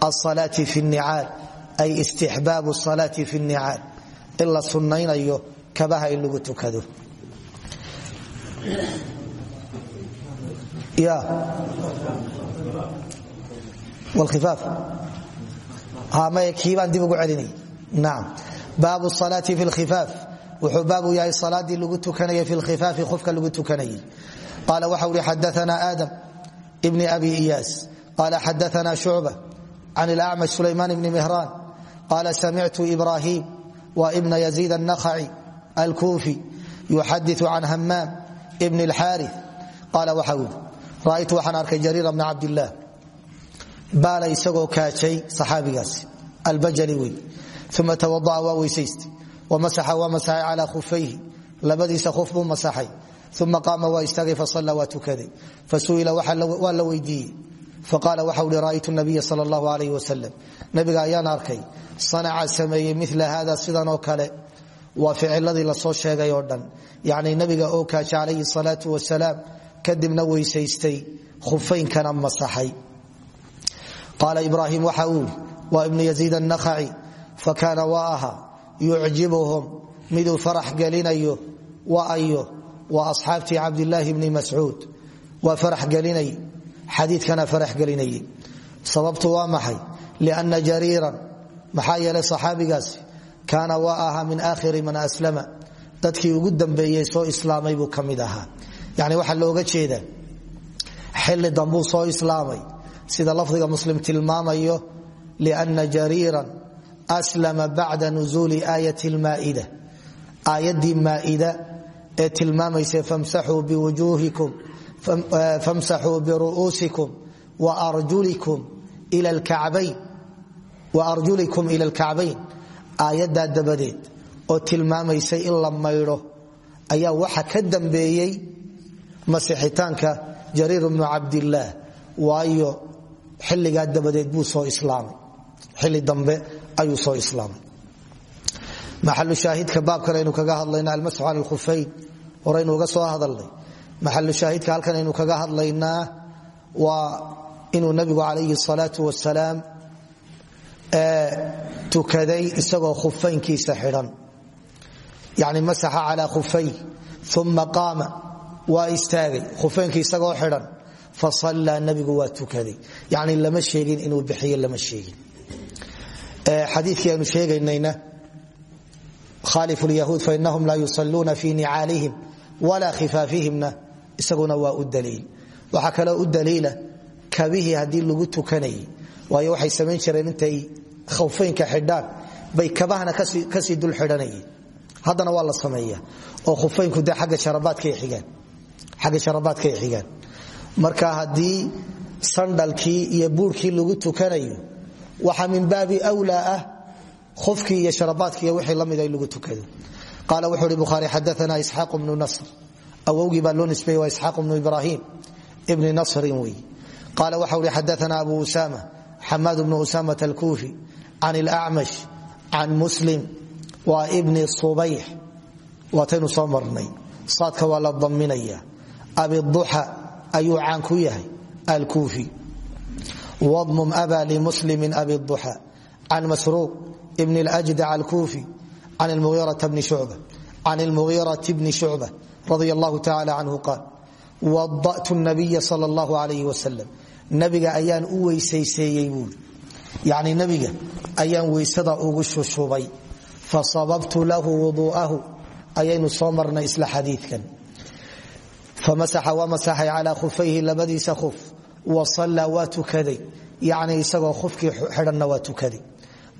asalaati fi nicaal ay istixbaabu salaati fi nicaal in la sunnaynayo kabaha in lagu tukado. Maya kiibaan dib ugu celinay. Naam. Baabu salaati fi lkhifaaf wuxuu baabu yahay salaadii lagu tukanaya fi lkhifaafi qofka lagu tukanayay qaala waxa uhi xadaana aadam bni abi iyaas qaala xadaana shucba can ilacmash sulaymaan bni mihraan qaala samictu ibrahim wa ibna yaziid annakhaci alkuufi yuxadiu can hamaam bn اlxaari qaala waxa ui ra'aytu waxaan arkay jariira bna cabdillaah baala isagoo kaajay saxaabigaasi albajali wey uma tawadaa waa weysaystay wamasaxa waa masaxay calaa khufayhi labadiisa khuf buu masaxay uma qaama waa istaagay fasalla waa tukaday fasu'ila waa la weydiiyey faqaala waxau hi ra'aytu nabiya sal اllahu alayh wasalam nabiga ayaan arkay sanaca sameeyey mila hada sidan oo kale waa ficiladii la soo sheegay oo dhan yacni nabiga oo kaasha calayhi salaau wasalaam kadibna weysaystay khufaynkana masaxay qaala ibraahim waxa uu yidhi waa ibnu yaziid annakhaci fakaana waa ahaa yucjibuhum miduu farax gelinayo wa ayo waa asxaabtii cabdilaahi bni mascuud. Waa farax gelinay. Xadiikana farax gelinayey sababtu waa maxay? Lianna jariiran maxaa yeelay saxaabigaasi kaana waa ahaa min aakhiri man aslama. Dadkii ugu dambeeyey soo islaamay buu ka mid ahaa. Yani waxaa looga jeeda xili dambuu soo islaamay sida lafdiga muslim tilmaamayo liana jariiran aslama bacda nuzuuli aayat ee tilmaamaysay famsaxuu biru'uusikum waarjulikum ila alkacbayn aayaddaa dabadeed oo tilmaamaysay in la maydho ayaa waxa ka dambeeyey masixitaanka jariir bnu cabdillaah waayo xilligaa dabadeed buu soo islaamay. Xilli dambe ayuu soo islaamay maxalu shaahidka baabkan aynu kaga hadlayna almasxu cala lkhufayn horaynu uga soo hadalnay. Maxalu shaahidka halkan aynu kaga hadlaynaa waa inuu nabigu calayhi salaau wasalaam tukaday isagoo khufaynkiisa xidhan. Yani masaxa calaa khufay uma qaama waa istaagay khufaynkii isagoo xidhan. Fasallaa nabigu waa tukaday. Yani lama sheegin inuu bixiye lama sheegin. Xadiikii aanu sheegaynayna khalifu lyahuud fainahum laa yusaluuna fi nicaalihim walaa khifaafihimna isaguna waa u daliil waxaa kaloo u daliila kabihii haddii lagu tukanayay waayo waxay samayn jireen intay khawfaynka xidhaan bay kabahana ka sii dul xidhanayeen haddana waa la sameeya oo khufaynku de agga sharabaadkay xigaan marka haddii sandhalkii iyo buurkii lagu tukanayo waxaa min baabi wlaa ah khufkii iyo sharabaadkii wixii la mid ay lagu tukado. Qaala wuxuu hi bukhaari xadaana isxaaq bnu nasr. Awowgii baa loo nisbeeyey waa isxaaq bnu ibraahim ibni nasrin wey qaala waxau hi xadaana abu usama xamaad bnu usamat alkuufi can ilacmash can muslim waa ibni subayx waataynu soo marnay. Saadka waa la daminaya abiduxa ayuu caan ku yahay alkuufi. Wadmum aba limuslimi abiduxa can masruuq ibn اljdac alkuufi can muhiirata bni shucba radi allahu tacala canhu qaal wadatu nabiya sal اllahu alayh wasalam nabiga ayaan u weysayseeyey buui yani nabiga ayaan weysada ugu shushubay fasababtu lahu wuduu'ahu ayaynu soo marnay isla xadiikan famasaxa waa masaxay calaa khufayhi labadiisa khuf. Wa sallaa yacni waa tukaday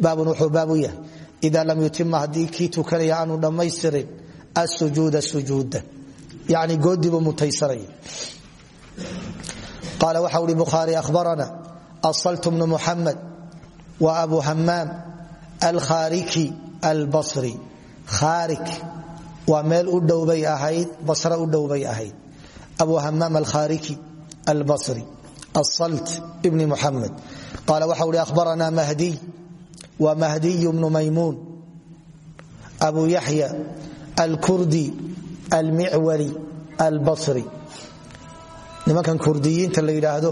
baabun wuxuu baabu yahay. Ida lam yutima haddii kii tukanaya aanu dhammaystirin asujuuda sujuuda yani goodibu mutaysanaya qaala waxa uhi bukhaari ahbarana asalt bnu muxamed wa abu hamaam alkhaariki albasri. Khaarik waa meel u dhowbay ahayd basre u dhowbay ahayd. Abu hamaam alkhaariki albasri asalt ibni muxamed qaala waxa uhi ahbarana mahdiy wa mahdiy bnu maymuun abu yaxya alkurdi almicwali albasri. Nimankan kurdiyiinta la yidhaahdo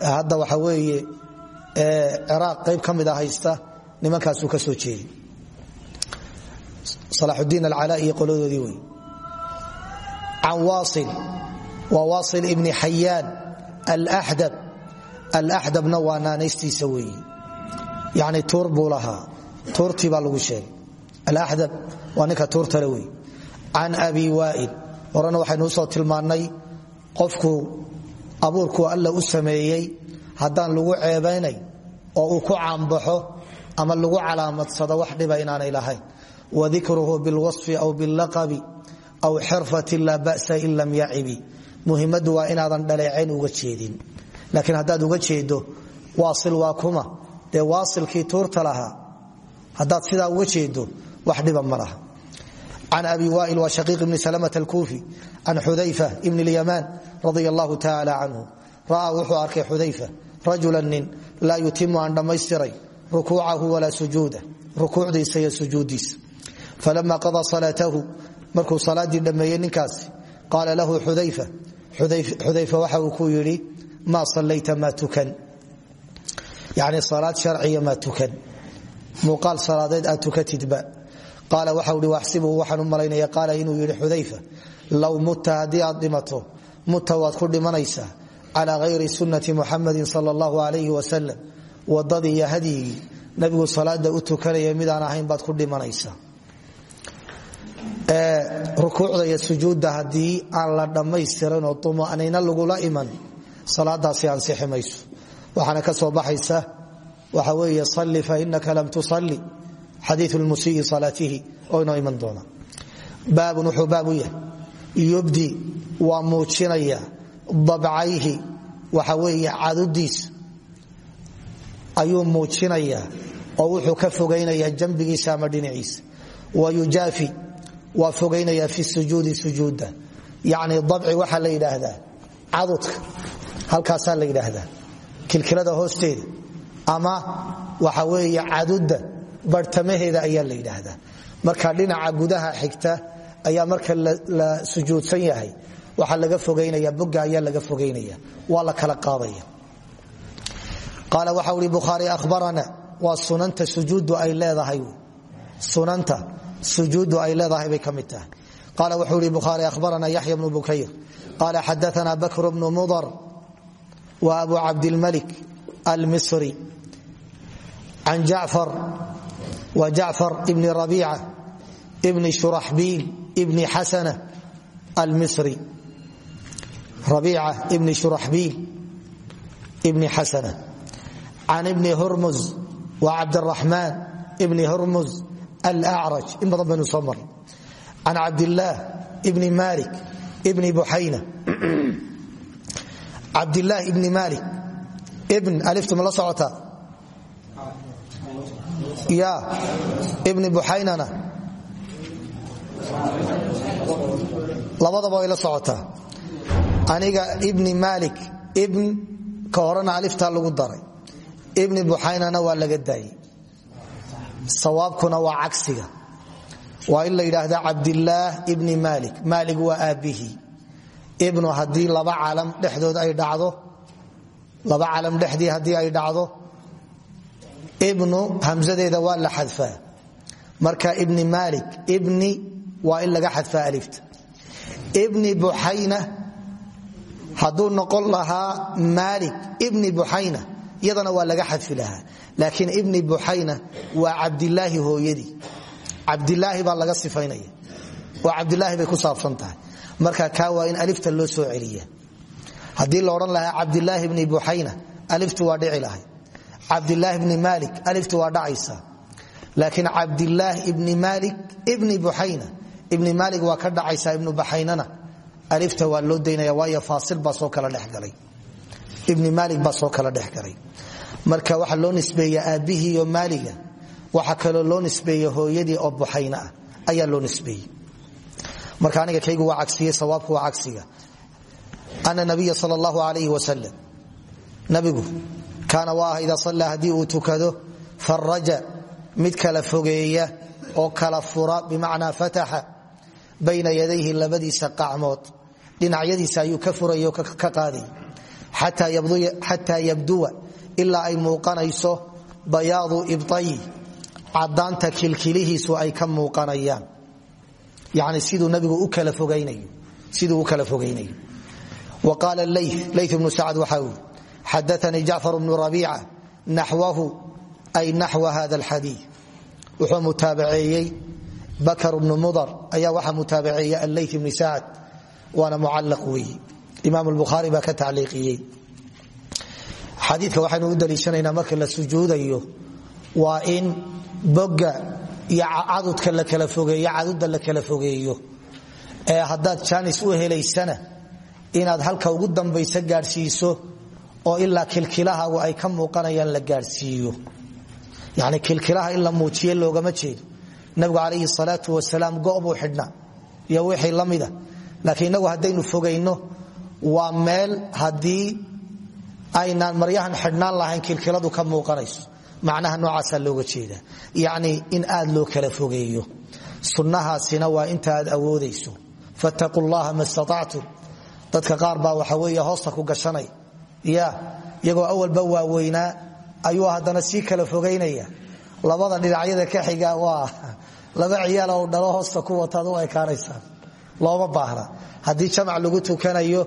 hadda waxa weeye ciraaq qayb ka mida haysta nimankaasuu ka soo jeeday salaaxudiin alcalaa iyo qoladoodii wey can waasil waa waasil ibni xayaan alaxdab alaxdabna waa naanaystiisa weeye yacni tuur buu lahaa. Tuurtii baa lagu sheegay. Alaxdab waa ninka tuurtale wey can abi waail. Horena waxaynu u soo tilmaannay qofku abuurkuu alla u sameeyey haddaan lagu ceebaynay oo uu ku caanbaxo ama lagu calaamadsado wax dhiba inaanay lahayn. Wadikruhu bilwasfi aw billaqabi aw xirfati laa ba'sa in lam yacibi. Muhimmadu inaadan dhaleecayn uga jeedin. Laakiin haddaad uga jeedo waasil waa dee waasilkii tuurta lahaa haddaad sidaa uga wax dhiba ma laha. Abi wail wa shaqiiq bni salmt alkuufi can xudayfa ibn اlyamaan radia allahu taala canhu ra'aa wuxuu arkay xudayfa rajula nin laa yutimu aan dhammaystiray rukuucahu walaa sujuuda rukuucdiisa iyo sujuuddiisa. Falama qadaa salaatahu markuu salaadii dhammeeyey ninkaasi lahu xudayfa xudayfa waxa ku yidhi maa sallayta maa tukan yani salaad sharciya maa tukan. Muuqaal salaadeed aad tukatidba. Qaala waxa uhi waxsibuhu waxaan u malaynaya. Qaala inuu yidhi xudayfa low mutta haddii aad dhimato mutta waad ku dhimanaysaa calaa hayri sunnati muxamadin sal allahu alayhi wasalam wadadii iyo hadyigii nabigu salaada u tukanaya midaan ahayn baad ku dhimanaysaa. Rukuucda iyo sujuudda haddii aan la dhammaystiranoo umanayna lagula iman salaadaasi ansixi mayso waxaana ka soo baxaysa waxa weeye salli fainaka lam tusalli xadiiu lmusiyi salaatihi oo inoo iman doona. Baabun wuxuu baab u yahay yubdi waa muujinaya dabcayhi waxa weeye cadudiisa ayuu muujinayaa oo wuxuu ka fogaynaya jambigiisa ama dhinaciisa. Wayujaafi waa fogaynaya fi sujuudi sujuuda. Yacni kilkilada hoosteeda ama waxa weeye caduda barhtamaheeda ayaa la yidhaahdaa. Marka dhinaca gudaha xigta ayaa marka la sujuudsan yahay. Waxaa laga fogaynaya boga ayaa laga fogaynaya waa la kala qaadaya. Qaala waxa ui bukhaari ahbarana waa sunanta sujuuddu ay leedahay sunanta sujuuddu ay leedahay bay ka mid tahay. Qaala wuxuu ihi bukhaari ahbarana yaxya bnu bukayr. Qaala xadaana bakr bnu mudar wa abu cabdilmalik almisri can jacfar wa jacfar ibni rabiica ibni shuraxbiil ibni xasana almisri rabiica ibni shuraxbiil ibni xasana can ibni hurmuz wa cabdiraxmaan ibni hurmuz alacraj in badan baynu soo marnay can cabdillaah ibni malik ibni buxayna cabdillaah ibni malik. Ibn aliftu ma la socotaa ya ibni buxaynana labadaba way la socotaa aniga ibni malik ibn ka horena aliftaa lagu daray. Ibni buxaynana waa laga daayey. Sawaabkuna waa cagsiga. Waa in la yidhaahda cabdillaah ibni malik. Maalik waa aabbihii ibnu haddii laba calam dhexdood ay dhacdo laba calam dhexdii haddii ay dhacdo ibnu hamsadeeda waa la xadfaa. Marka ibni malik ibni waa in laga xadfaa alifta. Ibni buxayna hadduu noqon lahaa maalik ibni buxayna iyadana waa laga xadfi lahaa. Laakiin ibni buxayna waa cabdilaahi hooyadii. Cabdilaahi baa laga sifaynaya. Oo cabdilaahi bay ku saabsan tahay marka kaa waa in alifta loo soo celiya haddii la odhan lahaa cabdilaahi bni buxayna aliftu waa dhici lahay. Cabdilaahi bni maalik aliftu waa dhacaysa. Laakiin cabdilaah ibni maalik ibni buxayna ibni maalik waa ka dhacaysaa ibnu buxaynana alifta waa loo daynaya waayo faasil baa soo kala dhexgalay ibni maalik baa soo kala dhexgalay marka waxaa loo nisbeeya aabbihii iyo maaliga waxaa kaloo loo nisbeeya hooyadii oo buxayna ah ayaa loo nisbeeyey marka aniga kaygu waa cagsiye sawaabku waa cagsiga. Ana nabiya sal allahu alayh wasalam nabigu kaana waa ah idaa sallaa uu tukado faraja mid kala fogeeya oo kala fura bimacnaa fataxa bayna yadayhi labadiisa qacmood. Dhinacyadiisa ayuu ka furaya oo ka qaaday. Xataa yabduwa ilaa ay muuqanayso bayaadu ibtayi cadaanta kilkilihiisu ay ka muuqanayaan yani siduu nabigu u kala fogaynayo wa qaala lay bnu sacad waxaa ui xadaanii jacfar bnu rabiica naxwahu ay naxwa hada alxadii wuxuu mutaabaceeyey bakr bnu mudar ayaa waxaa mutaabaceeyey allay bni sacad waana mucalaq weeye imaam bukhaari baa ka tacliiqiyey. Xadiika waxaynu u daliishanaynaa marka la sujuudayo waa in boga iyo cadudka la kala fogeeyo caduda la kala fogeeyo ee haddaad jaanis u helaysana inaad halka ugu dambaysa gaadhsiiso oo ilaa kilkilahaagu ay ka muuqanayaan la gaadhsiiyo. Yani kilkilaha in la muujiye loogama jeedo. Nabigu calayhi salaatu wasalaam go buu xidhnaa iyo wixii la laakiin inagu haddaynu fogayno waa meel haddii aynaan maryahan xidhnaan lahayn kilkiladu ka muuqanayso macnaha noocaasaa looga jeeda. Yacni in aad loo kala fogeeyo. Sunnahaasina waa inta aad awoodayso. Fattaquu llaha dadka qaar baa waxa weeye hoosta ku gashanay. Ya iyagoo awalba waaweynaa ayuu haddana sii kala fogaynaya labada dhinacyada ka xiga waa laba ciyaal oo dhalo hoosta ku wataad u ekaanaysaa. Looma baahna. Haddii jamac lagu tukanayo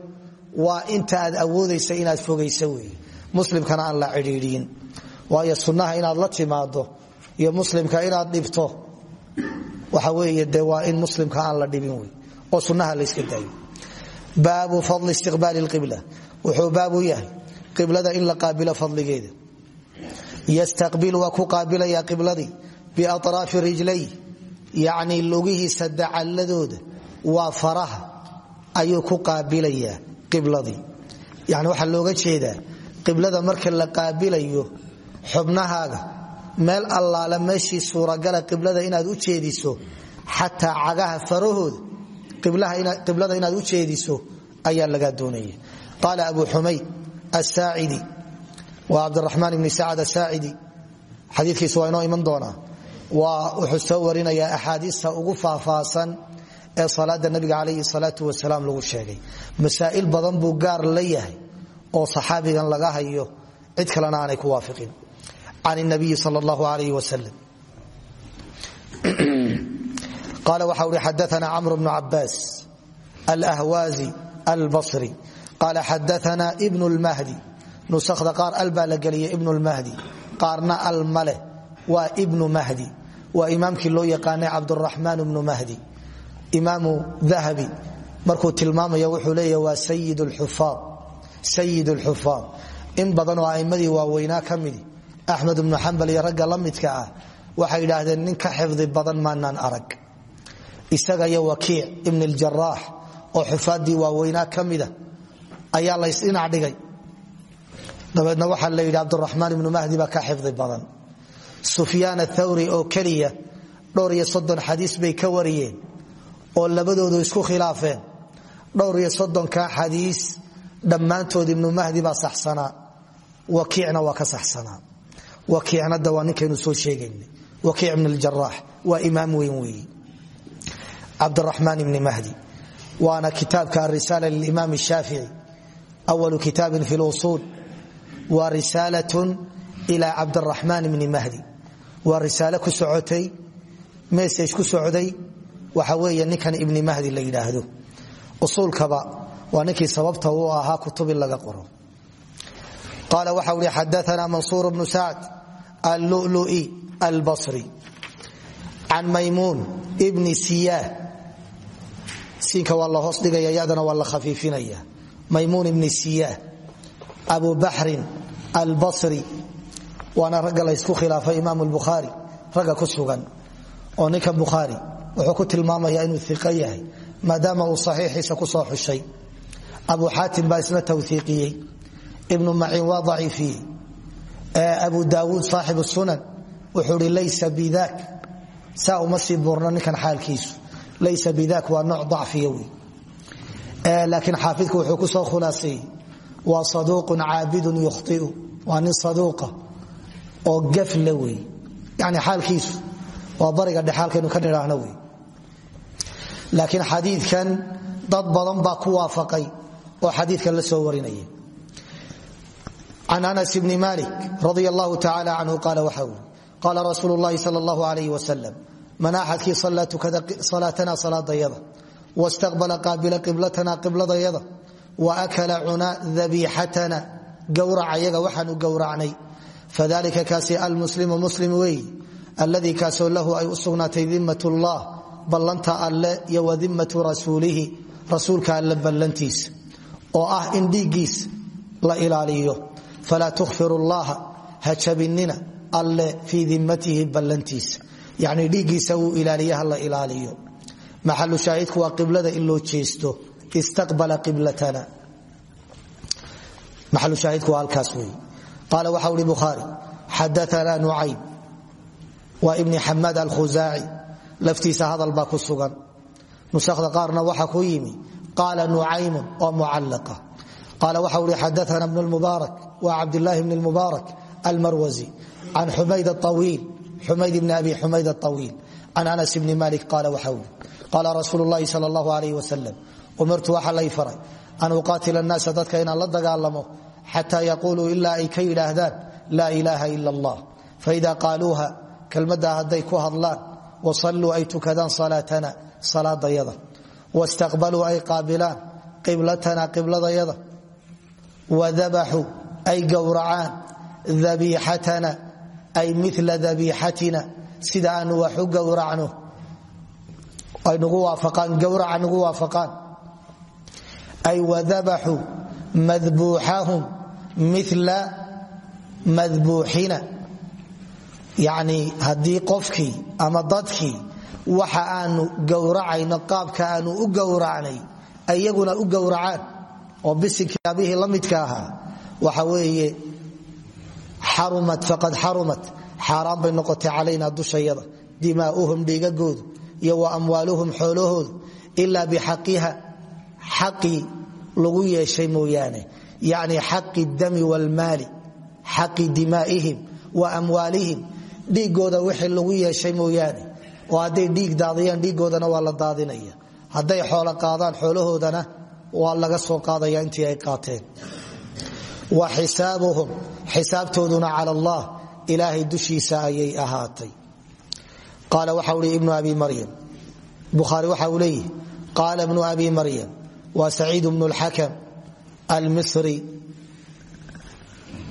waa inta aad awoodaysa inaad fogayso wey muslimkana aan la cidhiidhiin waayo sunnaha inaad la timaado iyo muslimka inaad dhibto waxa weeye de in muslimka aan la dhibin wey oo sunnaha layska daayo. Baabu fadli istiqbaali lqibla wuxuu baabu yahay qiblada in la qaabilo fadligeeda. Yastaqbil waa ku qaabilaya qibladii biatraafi rijlay yacnii lugihiisa dacalladooda waa faraha ayuu ku qaabilayaa qibladii. Yani waxaa looga jeedaa qiblada marka la qaabilayo xubnahaaga. Meel allaala meeshii suuragala qiblada inaad u jeediso xataa cagaha farahooda qiblada inaad u jeediso ayaa lagaa doonaya. Qaala abu xumayd asaacidi waa cabdiraxmaan ibni sacad asaacidi xadiikiisu waa inoo iman doonaa. Waa wuxuu soo warinayaa axaadiista ugu faahfaahsan ee salaada nabiga calayhi salaatu wasalaam lagu sheegay. Masaa'il badan buu gaar la yahay oo saxaabigan laga hayo. Cid kalena aanay ku waafiqin can nabiyi sal allahu alayh wasalam qaala waxa uhi xadaana camr bnu cabaas alahwaazi albasri qaala xadaana ibnu lmahdi nusakda qaar al baa la geliyay ibnu lmahdi qaarna al male waa ibnu mahdi waa imaamkii loo yaqaanay cabduraxmaan bnu mahdi imaamu dahabi markuu tilmaamaya wuxuu leeya waa sayid lxufaad in badan oo aimmadii waaweynaa ka midi axmed ibnu xambal iyo ragga la midka ah waxay idhaahdeen nin xifdi badan maanaan arag. Isaga iyo wakiic ibn ljaraax oo xufaaddii waaweynaa ka mida ayaa laysdhinac dhigay. Dabeedna waxaa la yidhi cabduraxmaan ibnu mahdi baa ka xifdi badan. Sufyaan athawri oo keliya dhowr iyo soddon xadiis bay ka wariyeen oo labadoodu isku khilaafeen. Dhowr iyo soddonka xadiis dhammaantood ibnu mahdi baa saxsanaa wakiicna waa ka saxsanaa wakiicnada waa ninkaynu soo sheegaynay. Wakiic ibn ljaraax waa imaam weyn weeye cabdiraxmaan ibni mahdi. Waana kitaabka arisaala lilimaam shaafici awalu kitaabin fi lusuul waa risaalatun ila cabdiraxmaan ibni mahdi. Waa risaale ku socotay message ku socday. Waxa weeye ninkan ibni mahdi la yidhaahdo. Usuulkaba waa ninkii sababta uu ahaa kutub laga qoro. Qaala waxa ui xadaana mansuur bnu sacd allului albasri. Can maymuun bni siyaah siinka waa la hoos dhigaya yadana waa la khafiifinaya. Maymuun ibni siyaah abu baxrin albasri. Waana ragga laysku khilaafay imaam lbukhaari ragga ku sugan oo ninka bukhaari wuxuu ku tilmaamaya inuu iqa yahay maadaama uu saxiixiisa ku soo xushay. Abu xaatim abu daawuud saaxib sunan wuxuu i laysa bidak saa uma sii buurno ninkan xaalkiisu. Laysa bidak waa nooc dacfiya wey laakiin xaafidku wuxuu ku soo khulaaseeyey waa saduuqun caabidun yukhtiu. Waa nin saduuqa oo gafle wey yani xaalkiisu waa bariga dhexaalkaynu ka nidhaahno wey laakiin xadiidkan dad badan baa ku can anas bni malik radi allahu tacala canhu qaala waxa ui qaala rasuulu llahi sal allahu alayh wasalam man axadkii sallaa tukada salaatana salaadayada wastaqbala qaabila qiblatana qibladayada wa akala cuna dabiixatana gowracayaga waxaanu gowracnay fadalika kaasi almuslimu muslim weeyi alladii kaasoo lahu ay u sugnaatay dimat llah ballanta alle iyo wa dimatu rasuulihi rasuulka alle ballantiisa falaa tuhfiru llaha ha jabinina alle fii dimatihi ballantiisa yani dhiiggiisa wuu ilaaliya hala ilaaliyo maxalu shaahidku waa qiblada in loo jeesto istaqbala qiblatana maxalu shaahidku waa halkaas wey qaala waxa uhi bukhaari xadaana nucaym waa ibni xamaad alkhusaaci laftiisa hadal baa ku sugan nusakda qaarna waxa ku yimi qaala nucaymun oo mucallaqa qaala waxa uhi xadaana bnu lmubaarak wa cabdillaahi bni lmubaarak almarwazi can xumayd awiil xumayd bni abi xumayd awiil can anas bni malik qaala waxa ui qaala rasuulu llahi sal allahu alayh wasalam umirtu waxa lay faray an uqaatila annaasa dadka inaan la dagaalamo xataa yaquuluu ilaa ay ka yidhaahdaan laa ilaaha ila allah. Faida qaaluuha kelmaddaa hadday ku hadlaan wasalluu ay tukadaan salaatana salaadayada wastaqbaluu ay qaabilaan qiblatana qibladayada wadabaxuu ay gowracaan dabiixatana ay mila dabiixatina. Sida aanu wax u gowracno ay nagu waafaqaan gowraca nagu waafaqaan. Ay wadabaxuu madbuuxahum mila madbuuxina. Yacni haddii qofkii ama dadkii waxa aanu gowracayno qaabka aanu u gowracnay iyaguna u gowracaan oo ahaa waxa weeye xarumat faqad xarumat. Xaaraan bay noqotay calayna dushayada dimaa'uhum dhiigagoodu iyo wa amwaaluhum xoolahoodu ilaa bixaqiha xaqii lagu yeeshay mooyaane. Yacni xaqi dami waalmaali xaqi dimaa'ihim wa amwaalihim. Dhiigooda wixii lagu yeeshay mooyaane. Oo hadday dhiig daadiyaan dhiigoodana waa la daadinaya. Hadday xoolo qaadaan xoolahoodana waa laga soo qaadaya intii ay qaateen wa xisaabuhum xisaabtooduna cala allah ilaahay dushiisa ayay ahaatay. Qaala waxa ui ibnu abi maryam bukhaari waxa uu leeyihi qaala ibnu abi maryam waa saciid bnu lxakam almisri.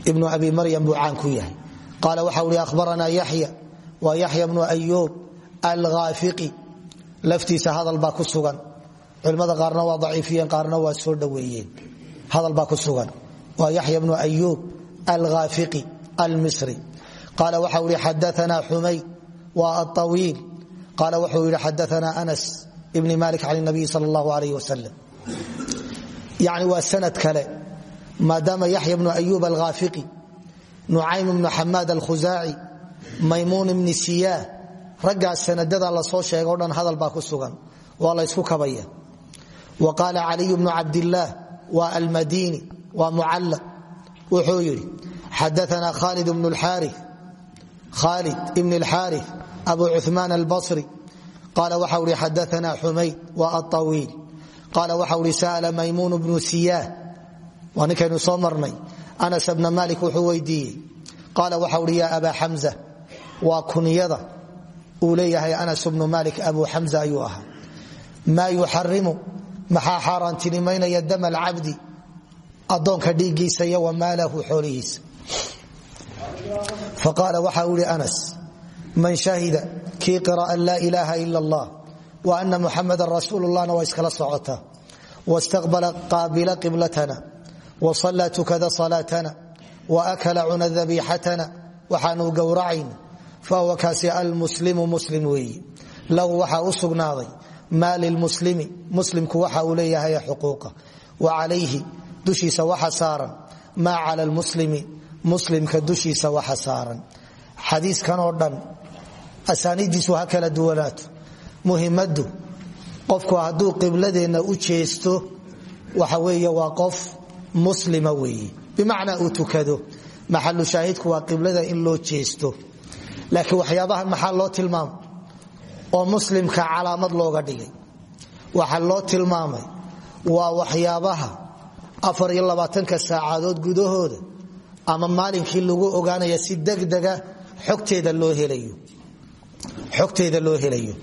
Ibnu abi maryam buu caan ku yahay. Qaala waxa ui ahbaranaa yaxya waa yaxya bnu ayuub alghaafiqi waa yaxya bnu ayuub alghaafiqi almisri. Qaala waxa ui xadaana xumayd waa aawiil qaala wuxuu yidhi xadaana anas ibni malik can nabiy sal allahu alayh wasalam yani waa sanad kale maadaama yaxya bnu ayuub alghaafiqi nucaym bnu xamaad alkhusaaci maymuun ibni siyaa raggaas sanadada la soo sheega o dhan hadal baa ku sugan waa la ysku kabaya wa qaala caliyu bnu cabdillaah waa almadini waa mucallaq wuxuu yidhi xadaana khalid bnu lxaari khalid ibn اlxaari abu cuثmaan albصri qaala waxa uhi xadaana xumayd wa aطawiil qaala waxa uhi sa'la maymuun bnu siyaah waa ninkaynu soo marnay anas bna malik wuxuu weydiiyey qaala waxa uhi ya aba xamza waa kunyada uu leeyahay anas bnu malik abu xamza ayuu ahaa maa yuxarimu maxaa xaaraantinimaynaya dama alcabdi Addoonka dhiiggiisa iyo wa maalahu xoolihiisa. Faqaala waxa uu ihi anas man shahida kii qira an laa ilaaha ila allah wa ana muxamadan rasuulullahna waa iskala socotaa wastaqbala qaabila qiblatana wa sallaa tukada salaatana wa akala cuna dabiixatana waxaanu gowracayna fahuwa kaasi almuslimu muslim weeyi. Lahu waxaa u sugnaaday maa lilmuslimi muslimku waxa uu leeyahay xuquuqa wa calayhi dushiisa waxa saaran. Maa cala lmuslimi muslimka dushiisa waxa saaran. Xadiiskan oo dhan asaaniiddiisu ha kala duwanaato. Qofku hadduu qibladeenna u jeesto waxa weeye waa qof muslima weeye. Bimacnaa uu tukado maxalu shaahidku waa qiblada in loo jeesto. Laakiin waxyaabahan maxaa loo tilmaamay? Oo muslimka calaamad looga dhigay. Waxaa loo tilmaamay waa waxyaabaha afar iyo labaatanka saacadood gudahooda ama maalinkii lagu ogaanaya si degdega xogteeda loo helayo.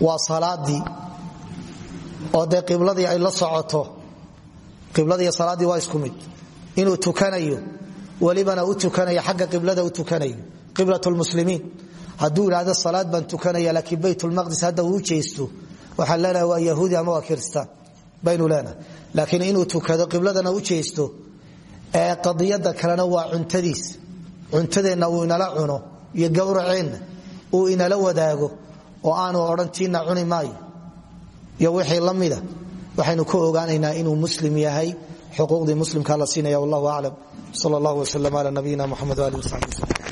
Waa salaadii oo dee qibladii ay la socoto. Qibladiiyo salaaddii waa isku mid. Inuu tukanayo welibana u tukanayo xagga qiblada u tukanayo. Qiblat lmuslimiin hadduu idhaahdo salaad baan tukanaya laakiin baytulmaqdis hadda uu jeesto waxaan leenahay waa yahuudi ama waa baynu leenahay laakiin inuu tukado qibladana u jeesto ee qadiyada kalena waa cuntadiis. Cuntadeenna uu inala cuno iyo gowraceenna uu inala wadaago oo aanu odhan tiina cuni maayo. Iyo wixii la mida waxaynu ku ogaanaynaa inuu muslim yahay. Xuquuqdii muslimka la siinaya wallahu aclam sal allah wslm ala nabiyina mxamed ali wsabi wslm